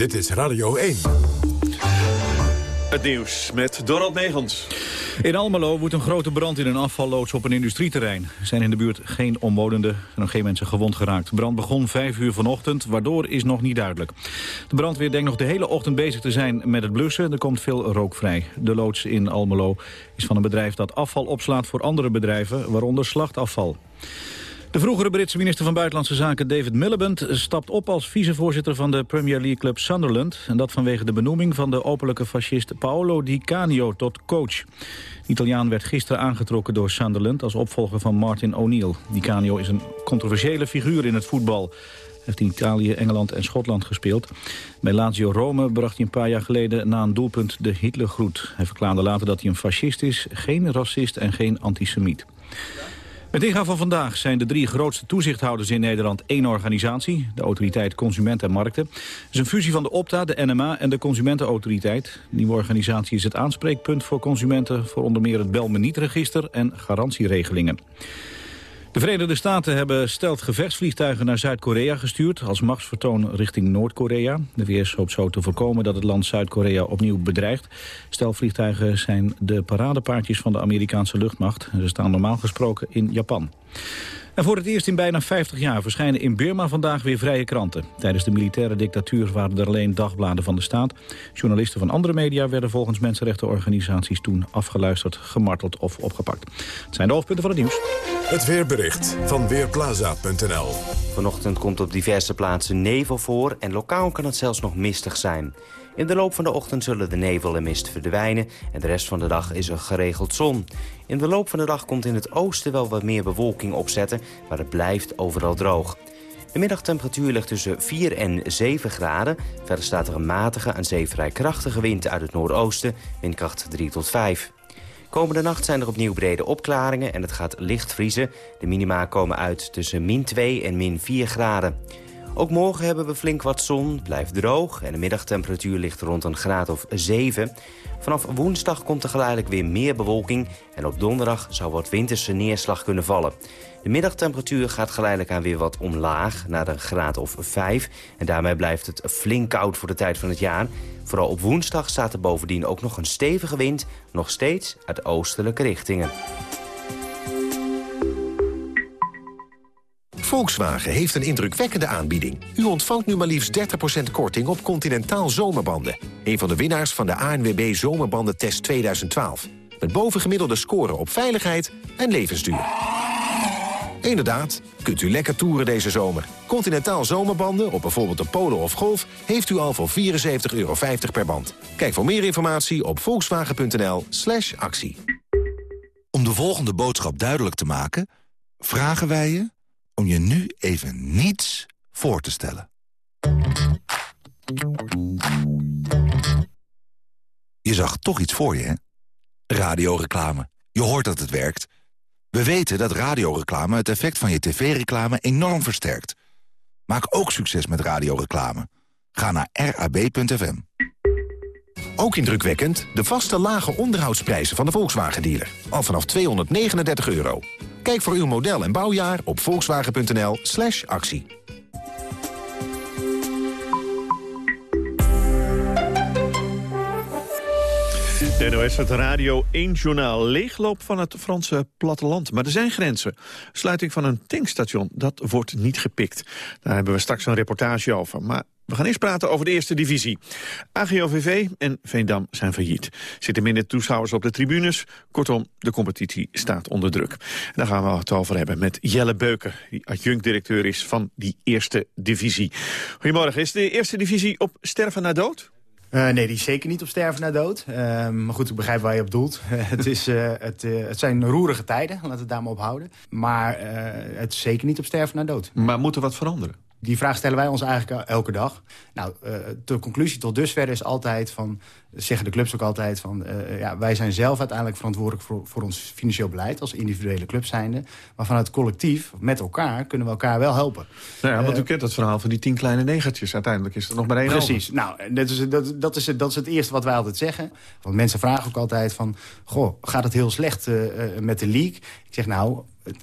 Dit is Radio 1. Het nieuws met Dorald Megens. In Almelo woedt een grote brand in een afvalloods op een industrieterrein. Er zijn in de buurt geen omwonenden en nog geen mensen gewond geraakt. De brand begon vijf uur vanochtend, waardoor is nog niet duidelijk. De brandweer denkt nog de hele ochtend bezig te zijn met het blussen. Er komt veel rook vrij. De loods in Almelo is van een bedrijf dat afval opslaat voor andere bedrijven, waaronder slachtafval. De vroegere Britse minister van Buitenlandse Zaken David Miliband stapt op als vicevoorzitter van de Premier League club Sunderland. En dat vanwege de benoeming van de openlijke fascist Paolo Di Canio tot coach. De Italiaan werd gisteren aangetrokken door Sunderland als opvolger van Martin O'Neill. Di Canio is een controversiële figuur in het voetbal. Heeft in Italië, Engeland en Schotland gespeeld. Bij Lazio Rome bracht hij een paar jaar geleden na een doelpunt de Hitlergroet. Hij verklaarde later dat hij een fascist is, geen racist en geen antisemiet. Met ingang van vandaag zijn de drie grootste toezichthouders in Nederland één organisatie. De Autoriteit Consument en Markten. Het is een fusie van de Opta, de NMA en de Consumentenautoriteit. De nieuwe organisatie is het aanspreekpunt voor consumenten... voor onder meer het bel me niet register en garantieregelingen. De Verenigde Staten hebben stelt gevechtsvliegtuigen naar Zuid-Korea gestuurd... als machtsvertoon richting Noord-Korea. De VS hoopt zo te voorkomen dat het land Zuid-Korea opnieuw bedreigt. Stelvliegtuigen zijn de paradepaardjes van de Amerikaanse luchtmacht. Ze staan normaal gesproken in Japan. En voor het eerst in bijna 50 jaar verschijnen in Burma vandaag weer vrije kranten. Tijdens de militaire dictatuur waren er alleen dagbladen van de staat. Journalisten van andere media werden volgens mensenrechtenorganisaties toen afgeluisterd, gemarteld of opgepakt. Het zijn de hoofdpunten van het nieuws. Het weerbericht van Weerplaza.nl Vanochtend komt op diverse plaatsen nevel voor en lokaal kan het zelfs nog mistig zijn. In de loop van de ochtend zullen de nevel en mist verdwijnen... en de rest van de dag is er geregeld zon. In de loop van de dag komt in het oosten wel wat meer bewolking opzetten... maar het blijft overal droog. De middagtemperatuur ligt tussen 4 en 7 graden. Verder staat er een matige en zee vrij krachtige wind uit het noordoosten... windkracht 3 tot 5. Komende nacht zijn er opnieuw brede opklaringen en het gaat licht vriezen. De minima komen uit tussen min 2 en min 4 graden. Ook morgen hebben we flink wat zon, blijft droog... en de middagtemperatuur ligt rond een graad of 7. Vanaf woensdag komt er geleidelijk weer meer bewolking... en op donderdag zou wat winterse neerslag kunnen vallen. De middagtemperatuur gaat geleidelijk aan weer wat omlaag... naar een graad of 5. En daarmee blijft het flink koud voor de tijd van het jaar. Vooral op woensdag staat er bovendien ook nog een stevige wind... nog steeds uit oostelijke richtingen. Volkswagen heeft een indrukwekkende aanbieding. U ontvangt nu maar liefst 30% korting op Continentaal zomerbanden. Een van de winnaars van de ANWB Zomerbandentest 2012. Met bovengemiddelde scoren op veiligheid en levensduur. Inderdaad, kunt u lekker toeren deze zomer. Continentaal zomerbanden op bijvoorbeeld de Polo of Golf... heeft u al voor 74,50 euro per band. Kijk voor meer informatie op volkswagen.nl slash actie. Om de volgende boodschap duidelijk te maken... vragen wij je om je nu even niets voor te stellen. Je zag toch iets voor je, hè? Radioreclame. Je hoort dat het werkt. We weten dat radioreclame het effect van je tv-reclame enorm versterkt. Maak ook succes met radioreclame. Ga naar rab.fm. Ook indrukwekkend de vaste lage onderhoudsprijzen van de Volkswagen-dealer. Al vanaf 239 euro. Kijk voor uw model en bouwjaar op volkswagen.nl slash actie. De NOS, het Radio 1-journaal. Leegloop van het Franse platteland. Maar er zijn grenzen. Sluiting van een tankstation, dat wordt niet gepikt. Daar hebben we straks een reportage over. Maar we gaan eerst praten over de eerste divisie. AGOVV en Veendam zijn failliet. Zitten minder toeschouwers op de tribunes. Kortom, de competitie staat onder druk. daar gaan we het over hebben met Jelle Beuker... die adjunct-directeur is van die eerste divisie. Goedemorgen, is de eerste divisie op sterven na dood? Uh, nee, die is zeker niet op sterven na dood. Uh, maar goed, ik begrijp waar je op doelt. (laughs) het, is, uh, het, het zijn roerige tijden, laten we het daar maar op houden. Maar het is zeker niet op sterven na dood. Maar moet er wat veranderen? Die vraag stellen wij ons eigenlijk elke dag. Nou, uh, de conclusie tot dusver is altijd van... zeggen de clubs ook altijd van... Uh, ja, wij zijn zelf uiteindelijk verantwoordelijk voor, voor ons financieel beleid... als individuele club zijnde. Maar vanuit het collectief, met elkaar, kunnen we elkaar wel helpen. Nou ja, want u kent het verhaal van die tien kleine negertjes. Uiteindelijk is er nog maar één Precies. Over. Nou, dat is, dat, dat, is, dat is het eerste wat wij altijd zeggen. Want mensen vragen ook altijd van... goh, gaat het heel slecht met de league? Ik zeg nou, het,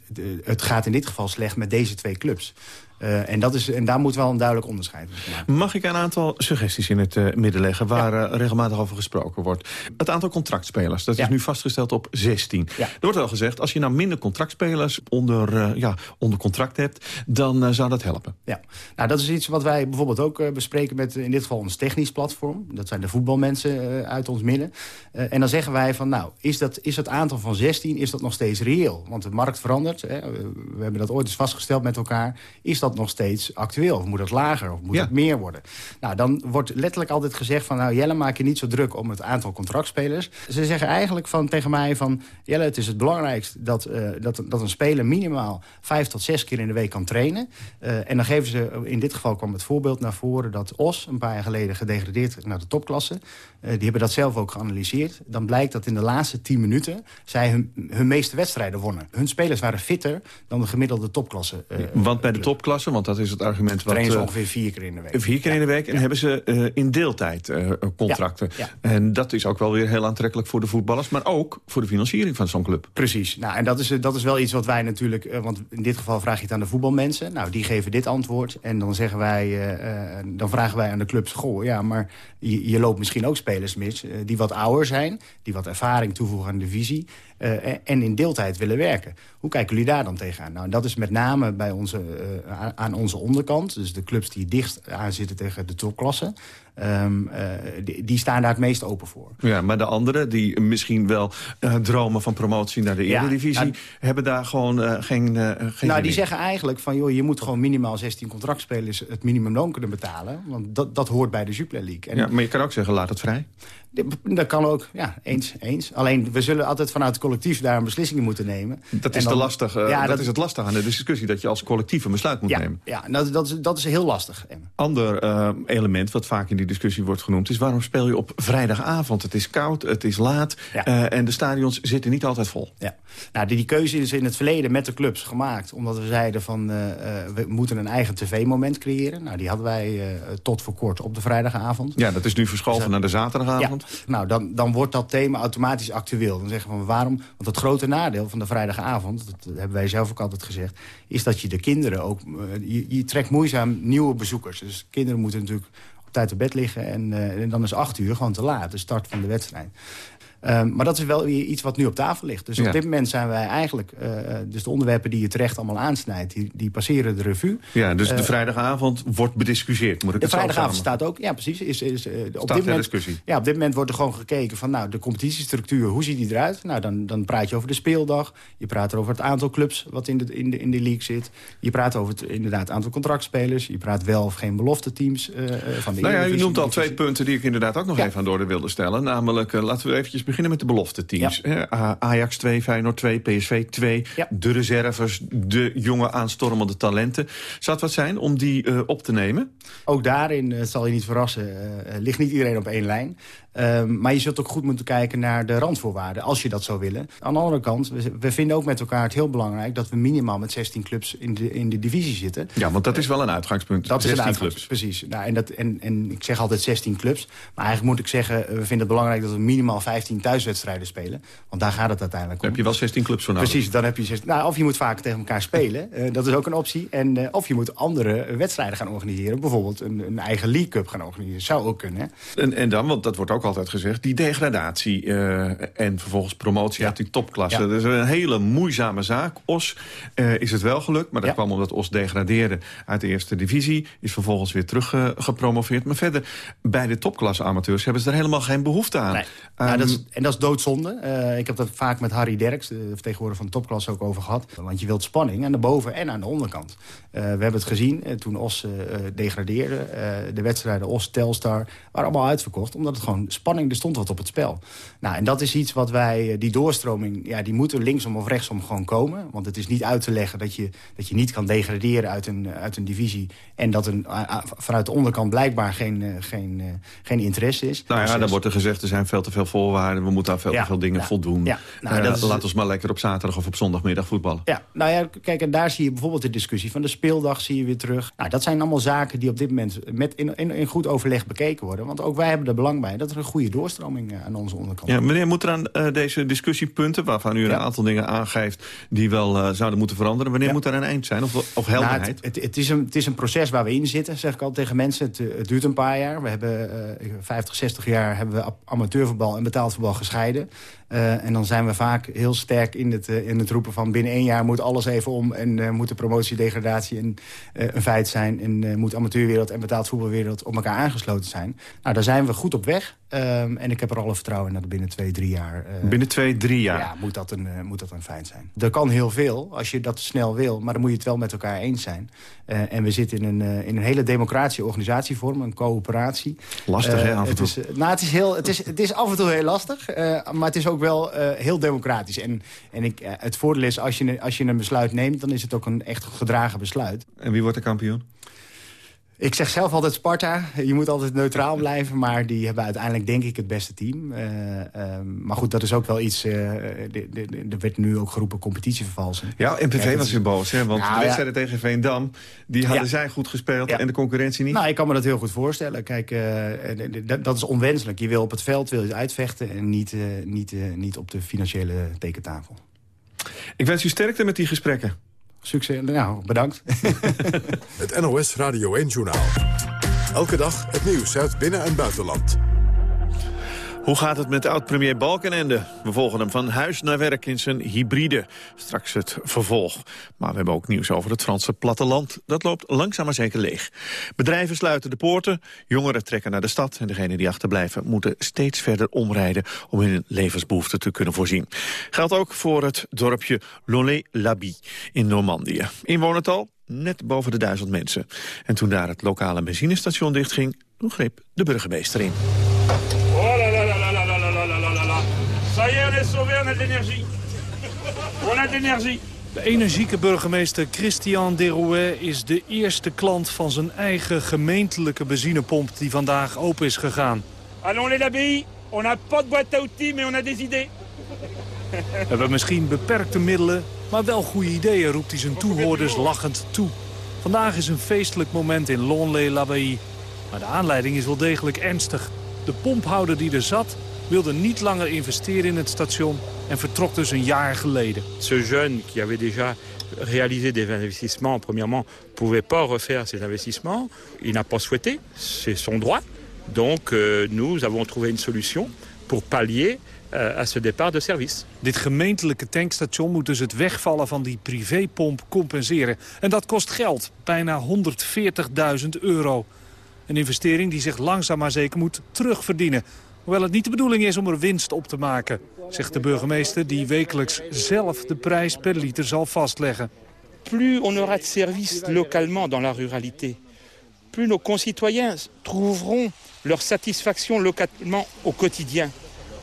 het gaat in dit geval slecht met deze twee clubs. Uh, en, dat is, en daar moet wel een duidelijk onderscheid maken. Mag ik een aantal suggesties in het uh, midden leggen... waar ja. uh, regelmatig over gesproken wordt? Het aantal contractspelers, dat ja. is nu vastgesteld op 16. Ja. Er wordt wel gezegd, als je nou minder contractspelers onder, ja, onder contract hebt... dan zou dat helpen. Ja, nou, dat is iets wat wij bijvoorbeeld ook bespreken... met in dit geval ons technisch platform. Dat zijn de voetbalmensen uit ons midden. en dan zeggen wij van, nou, is dat, is het aantal van 16 is dat nog steeds reëel? Want de markt verandert. Hè? We hebben dat ooit eens vastgesteld met elkaar. Is dat dat nog steeds actueel? Of moet het lager? Of moet ja. het meer worden? Nou, dan wordt letterlijk altijd gezegd van... nou, Jelle, maak je niet zo druk om het aantal contractspelers. Ze zeggen eigenlijk van, tegen mij van... Jelle, het is het belangrijkst dat, uh, dat, dat een speler minimaal... vijf tot zes keer in de week kan trainen. Uh, en dan geven ze, in dit geval kwam het voorbeeld naar voren... dat Os een paar jaar geleden gedegradeerd naar de topklasse. Uh, die hebben dat zelf ook geanalyseerd. Dan blijkt dat in de laatste tien minuten... zij hun, hun meeste wedstrijden wonnen. Hun spelers waren fitter dan de gemiddelde topklasse. Want bij de topklasse want dat is het argument. Wat, Trainen ze ongeveer vier keer in de week. Vier keer in de week. En ja. hebben ze uh, in deeltijd uh, contracten. Ja. En dat is ook wel weer heel aantrekkelijk voor de voetballers. Maar ook voor de financiering van zo'n club. Precies. Nou, en dat is, dat is wel iets wat wij natuurlijk... Uh, want in dit geval vraag je het aan de voetbalmensen. Nou, die geven dit antwoord. En dan zeggen wij... dan vragen wij aan de clubs... Goh, ja, maar je, je loopt misschien ook spelers mis... die wat ouder zijn. Die wat ervaring toevoegen aan de visie. Eh, en in deeltijd willen werken. Hoe kijken jullie daar dan tegenaan? Nou, dat is met name bij onze, uh, aan onze onderkant. Dus de clubs die dicht aan zitten tegen de topklasse. Um, uh, die, die, staan daar het meest open voor. Ja, maar de anderen die misschien wel uh, dromen van promotie naar de Eredivisie... Ja, hebben daar gewoon uh, geen, geen Nou, die zeggen eigenlijk van... joh, je moet gewoon minimaal 16 contractspelers het minimumloon kunnen betalen. Want dat, dat hoort bij de Jupiler League. En ja, maar je kan ook zeggen, laat het vrij. Dat kan ook, ja, eens, eens. Alleen, we zullen altijd vanuit het collectief daar een beslissing moeten nemen. Dat is, dan, te lastig, uh, ja, dat, dat, is het lastig aan de discussie, dat je als collectief een besluit moet ja, nemen. Ja, dat, dat, is, dat is heel lastig. Ander uh, element wat vaak in die discussie wordt genoemd... is waarom speel je op vrijdagavond? Het is koud, het is laat ja. uh, en de stadions zitten niet altijd vol. Ja. Nou, die, die keuze is in het verleden met de clubs gemaakt. Omdat we zeiden van, we moeten een eigen tv-moment creëren. Nou, die hadden wij tot voor kort op de vrijdagavond. Ja, dat is nu verschoven dus naar de zaterdagavond. Nou, dan, dan wordt dat thema automatisch actueel. Dan zeggen we waarom... Want het grote nadeel van de vrijdagavond... dat hebben wij zelf ook altijd gezegd... is dat je de kinderen ook... je, je trekt moeizaam nieuwe bezoekers. Dus kinderen moeten natuurlijk op tijd op bed liggen... en, uh, en dan is acht uur gewoon te laat, de start van de wedstrijd. Um, maar dat is wel weer iets wat nu op tafel ligt. Dus ja. op dit moment zijn wij eigenlijk... Uh, dus de onderwerpen die je terecht allemaal aansnijdt... die, die passeren de revue. Ja, dus uh, de vrijdagavond wordt bediscussieerd, moet ik de vrijdagavond staat ook... Ja, precies. Is, is, uh, op dit moment, discussie. Ja, op dit moment wordt er gewoon gekeken van... nou, de competitiestructuur, hoe ziet die eruit? Nou, dan, dan praat je over de speeldag. Je praat over het aantal clubs wat in de, in de, in de league zit. Je praat over het inderdaad aantal contractspelers. Je praat wel of geen belofte teams van de Nou ja, u noemt al twee punten die ik inderdaad ook nog ja. even aan de orde wilde stellen. Namelijk, laten we eventjes beginnen met de belofte teams. Ja. Ajax 2, Feyenoord 2, PSV 2. Ja. De reserves, de jonge aanstormende talenten. Zou het wat zijn om die uh, op te nemen? Ook daarin, uh, zal je niet verrassen, uh, ligt niet iedereen op één lijn. Um, maar je zult ook goed moeten kijken naar de randvoorwaarden, als je dat zou willen. Aan de andere kant, we, we, vinden ook met elkaar het heel belangrijk... dat we minimaal met 16 clubs in de, in de divisie zitten. Ja, want dat is wel een uitgangspunt. Dat 16 is een uitgangspunt, clubs. precies. Nou, en, dat, en, en ik zeg altijd 16 clubs. Maar eigenlijk moet ik zeggen, we vinden het belangrijk... dat we minimaal 15 thuiswedstrijden spelen. Want daar gaat het uiteindelijk om. heb je wel 16 clubs voor nodig. Precies, dan heb je 16. Nou, of je moet vaker tegen elkaar spelen. Uh, (laughs) dat is ook een optie. En, uh, of je moet andere wedstrijden gaan organiseren. Bijvoorbeeld een, een eigen League Cup gaan organiseren. Zou ook kunnen. En, en dan, want dat wordt ook altijd gezegd... die degradatie uh, en vervolgens promotie ja. uit die topklasse. Ja. Dat is een hele moeizame zaak. Os uh, is het wel gelukt, maar dat ja. kwam omdat Os degradeerde uit de eerste divisie. Is vervolgens weer teruggepromoveerd. Maar verder, bij de topklasse amateurs hebben ze er helemaal geen behoefte aan. Nee. Um, ja, dat is, en dat is doodzonde. Uh, ik heb dat vaak met Harry Derks, de vertegenwoordiger van de topklasse, ook over gehad. Want je wilt spanning aan de boven- en aan de onderkant. we hebben het gezien toen Os degradeerde. de wedstrijden Os, Telstar waren allemaal uitverkocht. Omdat het gewoon spanning, er stond wat op het spel. Nou, en dat is iets wat wij, die doorstroming, ja, die moet er linksom of rechtsom gewoon komen. Want het is niet uit te leggen dat je, dat je niet kan degraderen uit een, uit een divisie. En dat een, vanuit de onderkant blijkbaar geen, geen, geen interesse is. Nou ja, dus, dan wordt er gezegd, er zijn veel te veel voorwaarden. We moeten aan veel ja, te veel dingen voldoen. Ja, nou, uh, is, laat ons maar lekker op zaterdag of op zondagmiddag voetballen. Ja, nou ja, kijk, en daar zie je bijvoorbeeld de discussie van de speeldag zie je weer terug. Nou, dat zijn allemaal zaken die op dit moment met in, in, in goed overleg bekeken worden. Want ook wij hebben er belang bij dat er een goede doorstroming aan onze onderkant ja, Meneer, moet er aan uh, deze discussiepunten, waarvan u ja. een aantal dingen aangeeft... die wel uh, zouden moeten veranderen, wanneer ja. moet er een eind zijn? Of, of helderheid? Nou, het, het, het, is een, het is een proces waar we in zitten, zeg ik al tegen mensen. Het, het duurt een paar jaar. We hebben uh, 50, 60 jaar hebben we amateurvoetbal en betaald voetbal gescheiden. Uh, en dan zijn we vaak heel sterk in het, uh, in het roepen van... binnen één jaar moet alles even om en uh, moet de promotie, degradatie een, een feit zijn... en moet amateurwereld en betaald voetbalwereld op elkaar aangesloten zijn. Nou, daar zijn we goed op weg. Um, en ik heb er alle vertrouwen in dat binnen twee, drie jaar... binnen twee, drie jaar? Ja, moet dat, een, moet dat een feit zijn. Er kan heel veel, als je dat snel wil... maar dan moet je het wel met elkaar eens zijn. en we zitten in een, in een hele democratische organisatievorm, een coöperatie. Lastig, hè, af en toe? Het is, nou, het is, heel, het, is, het is af en toe heel lastig, maar het is ook wel uh, heel democratisch. En, en ik, uh, het voordeel is, als je, als je een besluit neemt... dan is het ook een echt gedragen besluit. En wie wordt de kampioen? Ik zeg zelf altijd Sparta. Je moet altijd neutraal blijven. Maar die hebben uiteindelijk denk ik het beste team. Uh, uh, maar goed, dat is ook wel iets... er werd nu ook geroepen competitievervalsing. Ja, NPV ja, was weer boos. Hè? Want nou, de wedstrijden ja. tegen Veendam... die hadden ja. zij goed gespeeld en de concurrentie niet. Nou, ik kan me dat heel goed voorstellen. Kijk, dat is onwenselijk. Je wil op het veld wil je uitvechten... en niet, niet, niet op de financiële tekentafel. Ik wens u sterkte met die gesprekken. Succes. Nou, bedankt. (laughs) Het NOS Radio 1-journaal. Elke dag het nieuws uit binnen- en buitenland. Hoe gaat het met oud-premier Balkenende? We volgen hem van huis naar werk in zijn hybride. Straks het vervolg. Maar we hebben ook nieuws over het Franse platteland. Dat loopt langzaam maar zeker leeg. Bedrijven sluiten de poorten, jongeren trekken naar de stad... en degenen die achterblijven moeten steeds verder omrijden... om hun levensbehoeften te kunnen voorzien. Geldt ook voor het dorpje Lollet-l'Abbey in Normandië. Inwonertal net boven de duizend mensen. En toen daar het lokale benzinestation dichtging... greep de burgemeester in. Ça y est, on est de energieke burgemeester Christian Derouet is de eerste klant van zijn eigen gemeentelijke benzinepomp die vandaag open is gegaan. Allons les l'abbaye, on n'a pas de boîte à outils, mais on a des idées. We hebben misschien beperkte middelen, maar wel goede ideeën, roept hij zijn toehoorders lachend toe. Vandaag is een feestelijk moment in Lonley-l'Abbaye. Maar de aanleiding is wel degelijk ernstig. De pomphouder die er zat wilde niet langer investeren in het station en vertrok dus een jaar geleden. Ce jeune qui avait déjà réalisé des investissements, premièrement, pouvait pas refaire ces investissements. Il n'a pas souhaité, c'est son droit. Donc euh, nous avons trouvé une solution pour pallier euh, à ce départ de service. Dit gemeentelijke tankstation moet dus het wegvallen van die privépomp compenseren. En dat kost geld, bijna 140.000 euro. Een investering die zich langzaam maar zeker moet terugverdienen. Hoewel het niet de bedoeling is om er winst op te maken, zegt de burgemeester die wekelijks zelf de prijs per liter zal vastleggen. Plus on aura de services localement dans la ruralité, plus nos concitoyens trouveront leur satisfaction localement au quotidien.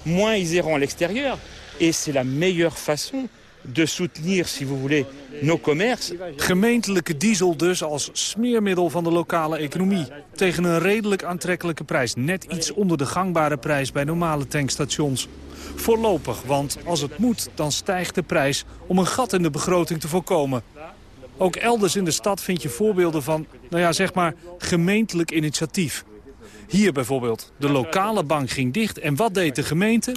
Moins ils iront à l'extérieur et c'est la meilleure façon de soutenir, si vous voulez, nos commerces. Gemeentelijke diesel dus als smeermiddel van de lokale economie. Tegen een redelijk aantrekkelijke prijs. Net iets onder de gangbare prijs bij normale tankstations. Voorlopig, want als het moet, dan stijgt de prijs om een gat in de begroting te voorkomen. Ook elders in de stad vind je voorbeelden van, nou ja, zeg maar, gemeentelijk initiatief. Hier bijvoorbeeld, de lokale bank ging dicht en wat deed de gemeente?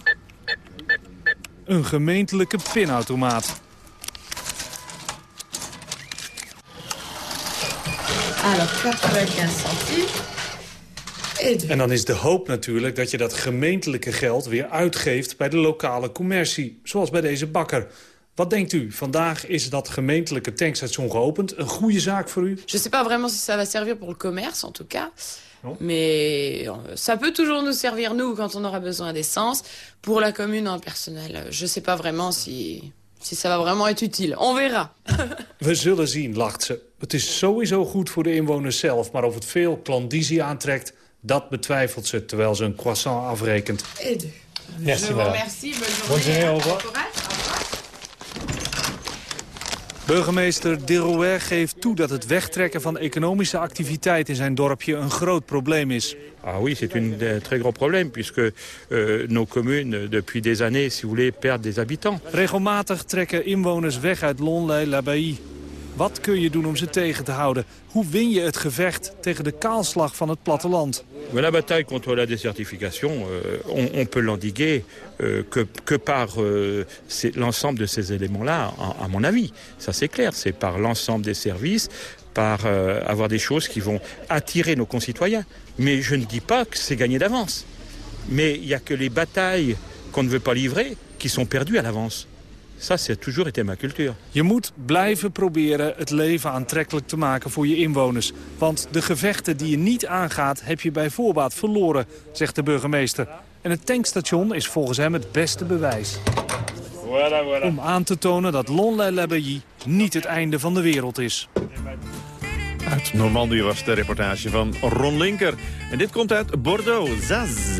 Een gemeentelijke pinautomaat. Alors, 95 centimes. En dan is de hoop natuurlijk dat je dat gemeentelijke geld weer uitgeeft bij de lokale commercie. Zoals bij deze bakker. Wat denkt u? Vandaag is dat gemeentelijke tankstation geopend. Een goede zaak voor u? Je sais pas vraiment si ça va servir pour le commerce, en tout cas. Mais euh, ça peut toujours nous servir, nous, quand on aura besoin d'essence. Pour la commune en personnel, euh, je sais pas vraiment si, si ça va vraiment être utile. On verra. (laughs) We zullen zien, lacht ze. Het is sowieso goed voor de inwoners zelf. Maar of het veel klandizie aantrekt, dat betwijfelt ze... terwijl ze een croissant afrekent. Merci, remercie. Bonne journée. Bonne journée, Burgemeester Derouet geeft toe dat het wegtrekken van economische activiteit in zijn dorpje een groot probleem is. Ah oui, c'est un euh, très gros problème puisque euh, nos communes, euh, depuis des années, si vous voulez, perdent des habitants. Regelmatig trekken inwoners weg uit Lonley-l'Abbaye. Wat kun je doen om ze tegen te houden? Hoe win je het gevecht tegen de kaalslag van het platteland? La bataille contre la désertification, euh, on, on peut l'endiguer euh, que, que par euh, l'ensemble de ces éléments-là, à, mon avis. Ça c'est clair, c'est par l'ensemble des services, par avoir des choses qui vont attirer nos concitoyens. Mais je ne dis pas que c'est gagné d'avance. Mais il n'y a que les batailles qu'on ne veut pas livrer qui sont perdues à l'avance. Ça, c'est toujours été ma culture. Je moet blijven proberen het leven aantrekkelijk te maken voor je inwoners. Want de gevechten die je niet aangaat, heb je bij voorbaat verloren, zegt de burgemeester. En het tankstation is volgens hem het beste bewijs. Voilà, voilà. Om aan te tonen dat Lonley-l'Abbaye niet het einde van de wereld is. Uit Normandië was de reportage van Ron Linker. En dit komt uit Bordeaux, Zaz.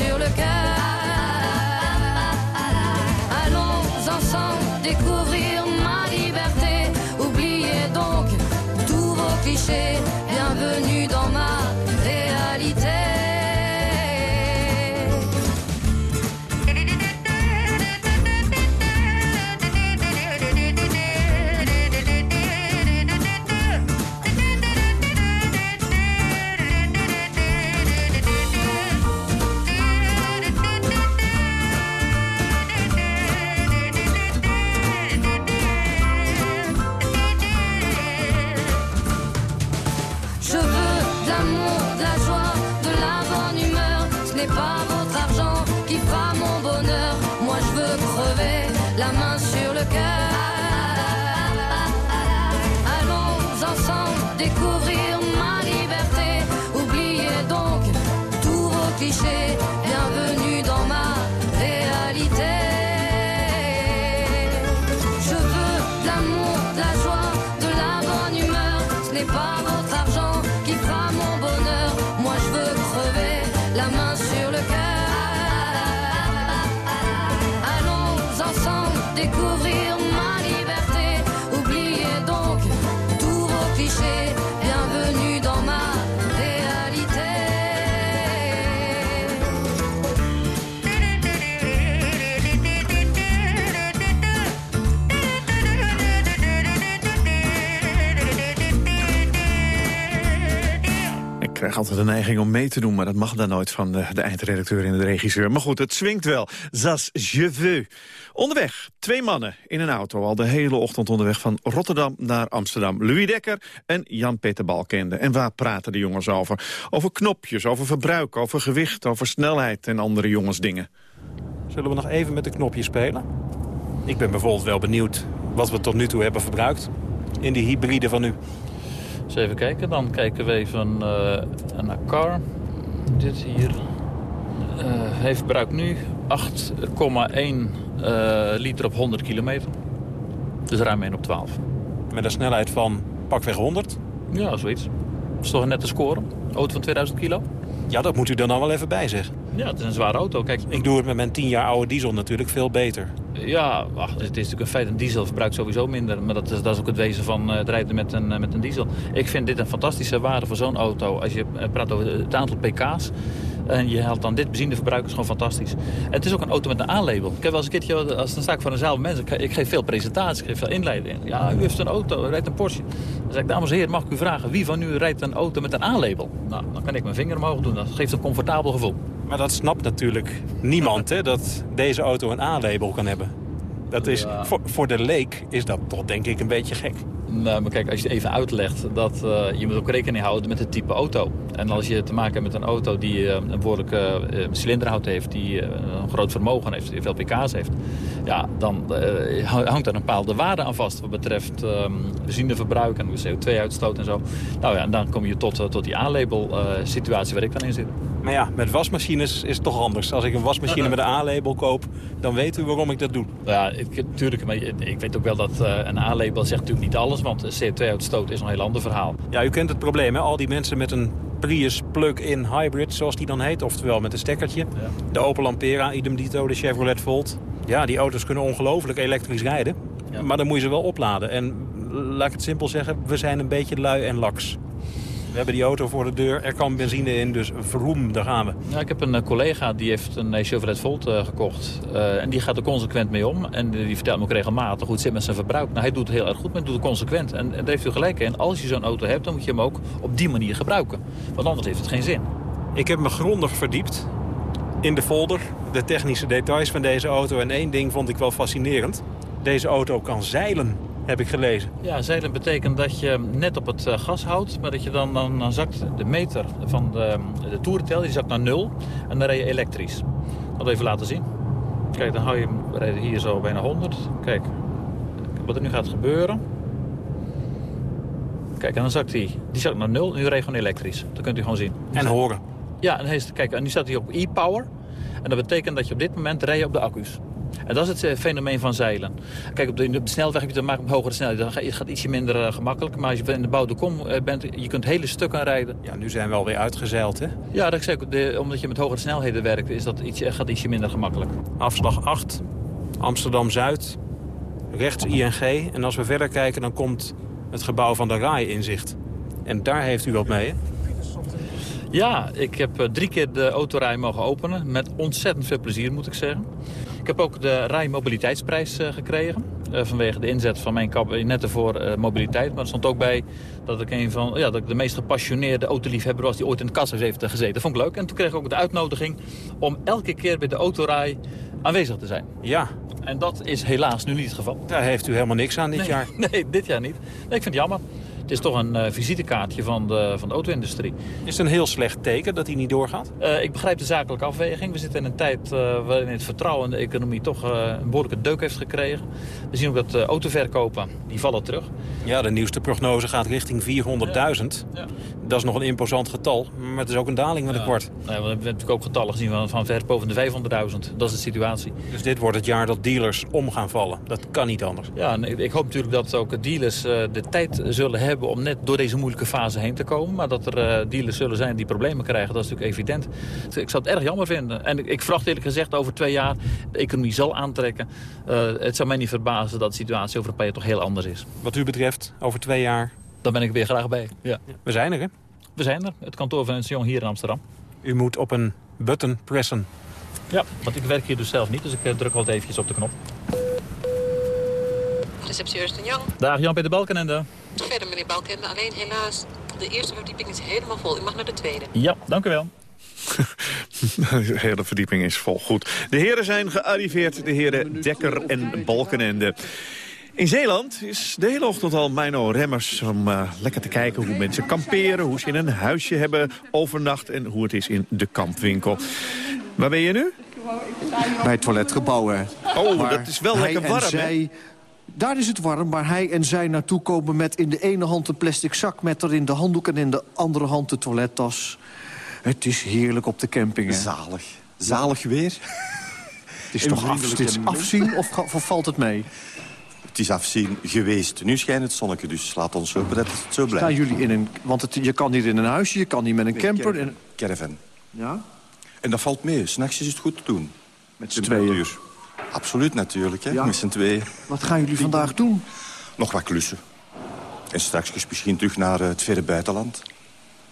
Sur le cœur. Allons ensemble découvrir ma liberté. Oubliez donc tous vos clichés. Krijg altijd de neiging om mee te doen, maar dat mag dan nooit van de, de eindredacteur en de regisseur. Maar goed, het swingt wel. Zas je veux. Onderweg, twee mannen in een auto, al de hele ochtend onderweg van Rotterdam naar Amsterdam. Louis Dekker en Jan-Peter Balkende. En waar praten de jongens over? Over knopjes, over verbruik, over gewicht, over snelheid en andere jongensdingen. Zullen we nog even met de knopjes spelen? Ik ben bijvoorbeeld wel benieuwd wat we tot nu toe hebben verbruikt in die hybride van nu. Eens even kijken, dan kijken we even eh, naar car. Dit hier eh, heeft verbruikt nu 8,1 eh, liter op 100 kilometer. Dus ruim 1 op 12. Met een snelheid van pakweg 100? Ja, zoiets. Dat is toch een nette score? Auto van 2000 kilo? Ja, dat moet u er dan wel even bij zeggen. Ja, het is een zware auto. Kijk, Ik doe het met mijn 10 jaar oude diesel natuurlijk veel beter. Ja, ach, het is natuurlijk een feit. Een diesel verbruikt sowieso minder. Maar dat is, dat is ook het wezen van eh, het rijden met een, eh, met een diesel. Ik vind dit een fantastische waarde voor zo'n auto. Als je eh, praat over het aantal pk's. En je haalt dan dit benzineverbruik, is gewoon fantastisch. En het is ook een auto met een A-label. Ik heb wel eens een keertje, als dan sta ik voor een zaal mensen. Ik, ik geef veel presentaties, ik geef veel inleiding. Ja, u heeft een auto, u rijdt een Porsche. Dan zeg ik, dames en heren, mag ik u vragen, wie van u rijdt een auto met een A-label? Nou, dan kan ik mijn vinger omhoog doen. Dat geeft een comfortabel gevoel. Maar dat snapt natuurlijk niemand, hè, dat deze auto een A-label kan hebben. Dat is, Ja. voor, voor de leek is dat toch denk ik een beetje gek. Nou, maar kijk, als je het even uitlegt, dat eh, je moet ook rekening houden met het type auto. En als je te maken hebt met een auto die eh, een behoorlijke eh, cilinderhout heeft, die een groot vermogen heeft, die veel pk's heeft, ja, dan hangt er een bepaalde waarde aan vast wat betreft ehm benzineverbruik en CO2-uitstoot en zo. Nou ja, en dan kom je tot, tot die A-label situatie waar ik dan in zit. Maar ja, met wasmachines is het toch anders. Als ik een wasmachine (laughs) met een A-label koop, dan weet u waarom ik dat doe. Ja, ik, tuurlijk, maar ik ik weet ook wel dat eh, een A-label zegt natuurlijk niet alles, want CO2-uitstoot is een heel ander verhaal. Ja, u kent het probleem, hè? Al die mensen met een Prius plug-in hybrid, zoals die dan heet. Oftewel met een stekkertje. De Opel Ampera, idem dito, de Chevrolet Volt. Ja, die auto's kunnen ongelooflijk elektrisch rijden. Maar dan moet je ze wel opladen. En laat ik het simpel zeggen, we zijn een beetje lui en laks. We hebben die auto voor de deur, er kan benzine in, dus vroom, daar gaan we. Ja, ik heb een eh, collega die heeft een eh, Chevrolet Volt uh, gekocht. Uh, en die gaat er consequent mee om. En die vertelt me ook regelmatig hoe het zit met zijn verbruik. Nou, hij doet het heel erg goed, maar hij doet het consequent. En, en daar heeft u gelijk in. Als je zo'n auto hebt, dan moet je hem ook op die manier gebruiken. Want anders heeft het geen zin. Ik heb me grondig verdiept in de folder, de technische details van deze auto. En één ding vond ik wel fascinerend. Deze auto kan zeilen heb ik gelezen. Ja, zeilen betekent dat je net op het gas houdt... maar dat je dan, dan, dan zakt de meter van de, de toerentel, die zakt naar nul... en dan rij je elektrisch. Het even laten zien. Kijk, dan hou je hem hier zo bijna 100. Kijk, wat er nu gaat gebeuren... Kijk, en dan zakt hij, die zakt naar nul, nu je gewoon elektrisch. Dat kunt u gewoon zien. En horen. Ja, en, hij, kijk, en nu staat hij op e-power. En dat betekent dat je op dit moment rijdt op de accu's. En dat is het fenomeen van zeilen. Kijk, op de, op de snelweg heb je te maken met hogere snelheid. Dan gaat het ietsje minder uh, gemakkelijk. Maar als je in de bouw de kom bent, je kunt hele stukken rijden. Ja, nu zijn we alweer uitgezeild, hè? Ja, dat ik, de, omdat je met hogere snelheden werkt, is dat ietsje, gaat ietsje minder gemakkelijk. Afslag 8, Amsterdam-Zuid, rechts ING. En als we verder kijken, dan komt het gebouw van de RAI in zicht. En daar heeft u wat mee, hè? Ja, ik heb drie keer de autorij mogen openen. Met ontzettend veel plezier, moet ik zeggen. Ik heb ook de RAI Mobiliteitsprijs uh, gekregen. Uh, vanwege de inzet van mijn kabinetten voor uh, mobiliteit. Maar er stond ook bij dat ik, een van, ja, dat ik de meest gepassioneerde autoliefhebber was... die ooit in de kassa heeft gezeten. Dat vond ik leuk. En toen kreeg ik ook de uitnodiging om elke keer bij de autorij aanwezig te zijn. Ja. En dat is helaas nu niet het geval. Daar heeft u helemaal niks aan dit nee, jaar. (laughs) Nee, dit jaar niet. Nee, ik vind het jammer. Het is toch een uh, visitekaartje van de, van de auto-industrie. Is het een heel slecht teken dat hij niet doorgaat? Uh, ik begrijp de zakelijke afweging. We zitten in een tijd uh, waarin het vertrouwen in de economie toch een behoorlijke deuk heeft gekregen. We zien ook dat autoverkopen, die vallen terug. Ja, de nieuwste prognose gaat richting 400.000. Ja. Ja. Dat is nog een imposant getal, maar het is ook een daling met een kwart. We hebben natuurlijk ook getallen gezien van, van ver boven de 500.000. Dat is de situatie. Dus dit wordt het jaar dat dealers om gaan vallen. Dat kan niet anders. Ja, en ik hoop natuurlijk dat ook dealers de tijd zullen hebben om net door deze moeilijke fase heen te komen. Maar dat er uh, dealers zullen zijn die problemen krijgen, dat is natuurlijk evident. Ik zou het erg jammer vinden. En ik, ik verwacht eerlijk gezegd over twee jaar de economie zal aantrekken. Uh, het zou mij niet verbazen dat de situatie over een paar jaar toch heel anders is. Wat u betreft, over twee jaar? Dan ben ik weer graag bij. Ja. We zijn er, hè? We zijn er. Het kantoor van Jong hier in Amsterdam. U moet op een button pressen. Ja, want ik werk hier dus zelf niet, dus ik uh, druk wel eventjes op de knop. Receptie Young. Dag, Jan-Peter Balkenende. Verder, meneer Balkenende. Alleen helaas, de eerste verdieping is helemaal vol. U mag naar de tweede. Ja, dank u wel. (laughs) de hele verdieping is vol. Goed. De heren zijn gearriveerd, de heren Dekker en Balkenende. In Zeeland is de hele ochtend al Mino Remmers om uh, lekker te kijken hoe mensen kamperen, hoe ze in een huisje hebben overnacht en hoe het is in de kampwinkel. Waar ben je nu? Bij het toiletgebouw, hè. Oh, dat is wel lekker warm, hè? Daar is het warm, maar hij en zij naartoe komen met in de ene hand een plastic zak... met erin de handdoek en in de andere hand de toilettas. Het is heerlijk op de camping, hè. Zalig. Zalig weer. Het is toch af, het is afzien of, valt het mee? Het is afzien geweest. Nu schijnt het zonnetje, dus laat ons hopen dat het zo blijft. Staan jullie in een... Want het, je kan niet in een huisje, je kan niet met een Nee, camper. caravan. En, Caravan. ja? En dat valt mee. S'nachts is het goed te doen. Met z'n tweeën. Absoluut natuurlijk, hè. Ja. met z'n tweeën. Wat gaan jullie vandaag doen? Nog wat klussen. En straks misschien terug naar eh, het verre buitenland.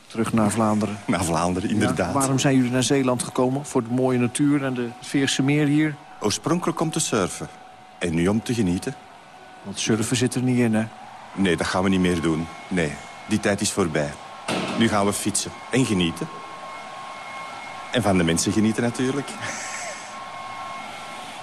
Terug naar Vlaanderen. Naar Vlaanderen, inderdaad. Ja, waarom zijn jullie naar Zeeland gekomen? Voor de mooie natuur en de Veerse meer hier? Oorspronkelijk om te surfen. En nu om te genieten. Want surfen zit er niet in, hè? Nee, dat gaan we niet meer doen. Nee, die tijd is voorbij. Nu gaan we fietsen en genieten. En van de mensen genieten natuurlijk.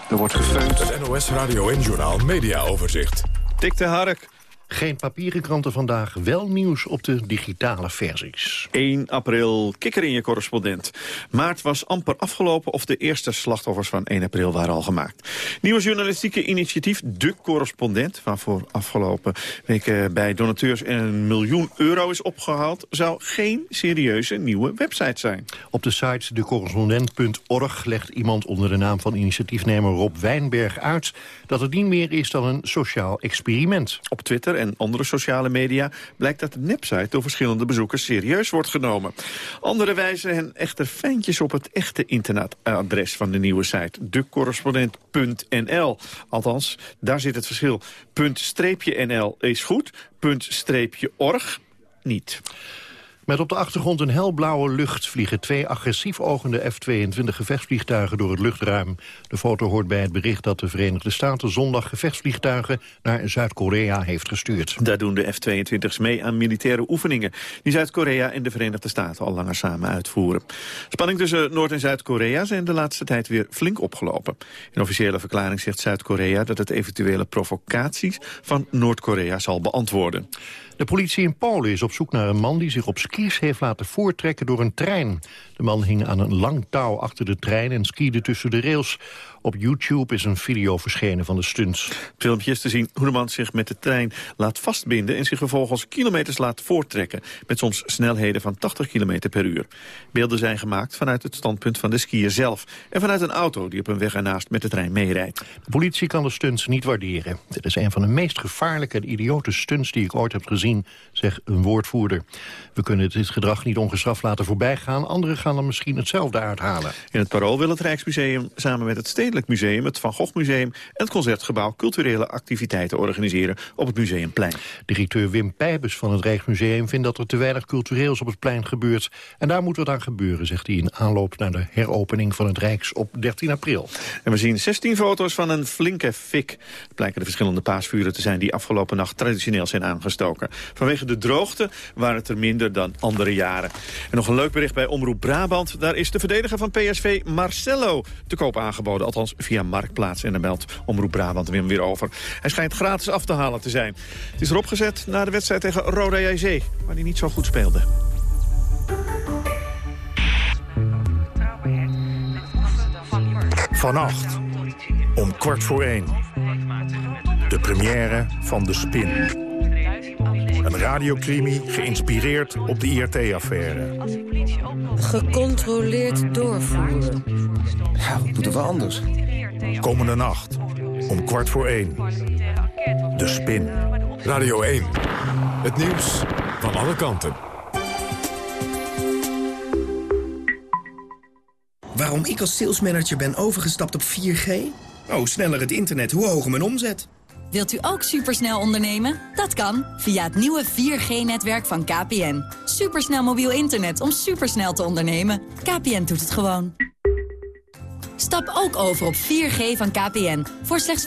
Er wordt gefeund. Het NOS Radio en Journaal Media Overzicht. Tik de hark. Geen papieren kranten vandaag, wel nieuws op de digitale versies. 1 april, kikker in je correspondent. Maart was amper afgelopen of de eerste slachtoffers van 1 april waren al gemaakt. Nieuwe journalistieke initiatief De Correspondent, waarvoor afgelopen weken bij donateurs een miljoen euro is opgehaald, zou geen serieuze nieuwe website zijn. Op de site decorrespondent.org legt iemand onder de naam van initiatiefnemer Rob Wijnberg uit... dat het niet meer is dan een sociaal experiment. Op Twitter en andere sociale media blijkt dat de website door verschillende bezoekers serieus wordt genomen. Anderen wijzen hen echter fijntjes op het echte internetadres van de nieuwe site, decorrespondent.nl. Althans, daar zit het verschil. NL is goed, org niet. Met op de achtergrond een helblauwe lucht vliegen twee agressief ogende F-22 gevechtsvliegtuigen door het luchtruim. De foto hoort bij het bericht dat de Verenigde Staten zondag gevechtsvliegtuigen naar Zuid-Korea heeft gestuurd. Daar doen de F-22's mee aan militaire oefeningen die Zuid-Korea en de Verenigde Staten al langer samen uitvoeren. Spanning tussen Noord- en Zuid-Korea zijn de laatste tijd weer flink opgelopen. In officiële verklaring zegt Zuid-Korea dat het eventuele provocaties van Noord-Korea zal beantwoorden. De politie in Polen is op zoek naar een man die zich op skis heeft laten voortrekken door een trein. De man hing aan een lang touw achter de trein en skiede tussen de rails. Op YouTube is een video verschenen van de stunts. Het filmpje is te zien hoe de man zich met de trein laat vastbinden... en zich vervolgens kilometers laat voorttrekken... met soms snelheden van 80 km per uur. Beelden zijn gemaakt vanuit het standpunt van de skier zelf... en vanuit een auto die op een weg ernaast met de trein meerijdt. De politie kan de stunts niet waarderen. Dit is een van de meest gevaarlijke en idiote stunts die ik ooit heb gezien, zegt een woordvoerder. We kunnen dit gedrag niet ongestraft laten voorbijgaan. Anderen gaan dan misschien hetzelfde uithalen. In het Parool wil het Rijksmuseum samen met het Stedelijk Museum, het Van Gogh Museum en het Concertgebouw culturele activiteiten organiseren op het Museumplein. Directeur Wim Pijbus van het Rijksmuseum vindt dat er te weinig cultureels op het plein gebeurt. En daar moet wat aan gebeuren, zegt hij in aanloop naar de heropening van het Rijks op 13 april. En we zien 16 foto's van een flinke fik. Het blijken de verschillende paasvuren te zijn die afgelopen nacht traditioneel zijn aangestoken. Vanwege de droogte waren het er minder dan andere jaren. En nog een leuk bericht bij Omroep Brabant. Daar is de verdediger van PSV Marcelo te koop aangeboden. Althans via Marktplaats. En daar meldt Omroep Brabant hem weer over. Hij schijnt gratis af te halen te zijn. Het is erop gezet na de wedstrijd tegen Roda JC, waar hij niet zo goed speelde. Vannacht, om kwart voor één. De première van De Spin. Een radiocrimi geïnspireerd op de IRT-affaire. Gecontroleerd doorvoeren. Ja, wat moeten we anders? Komende nacht, om kwart voor één. De Spin. Radio 1. Het nieuws van alle kanten. Waarom ik als salesmanager ben overgestapt op 4G? Oh, sneller het internet, hoe hoger mijn omzet? Wilt u ook supersnel ondernemen? Dat kan via het nieuwe 4G-netwerk van KPN. Supersnel mobiel internet om supersnel te ondernemen. KPN doet het gewoon. Stap ook over op 4G van KPN. Voor slechts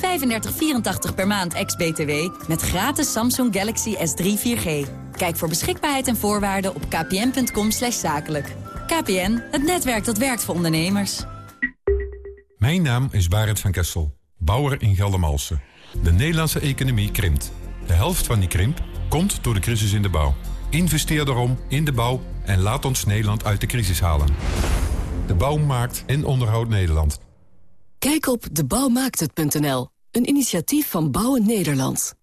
35,84 per maand ex-BTW. Met gratis Samsung Galaxy S3 4G. Kijk voor beschikbaarheid en voorwaarden op kpn.com zakelijk. KPN, het netwerk dat werkt voor ondernemers. Mijn naam is Barend van Kessel, bouwer in Geldermalsen. De Nederlandse economie krimpt. De helft van die krimp komt door de crisis in de bouw. Investeer daarom in de bouw en laat ons Nederland uit de crisis halen. De bouw maakt en onderhoudt Nederland. Kijk op debouwmaakthet.nl, een initiatief van Bouwen Nederland.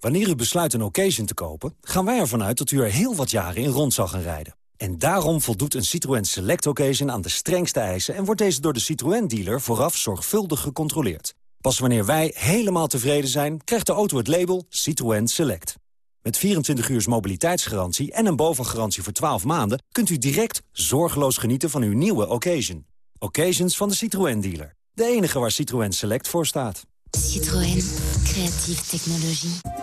Wanneer u besluit een occasion te kopen, gaan wij ervan uit dat u er heel wat jaren in rond zal gaan rijden. En daarom voldoet een Citroën Select Occasion aan de strengste eisen... en wordt deze door de Citroën-dealer vooraf zorgvuldig gecontroleerd. Pas wanneer wij helemaal tevreden zijn, krijgt de auto het label Citroën Select. Met 24 uur mobiliteitsgarantie en een bovengarantie voor 12 maanden... kunt u direct zorgeloos genieten van uw nieuwe occasion. Occasions van de Citroën-dealer. De enige waar Citroën Select voor staat. Citroën. Creatieve technologie.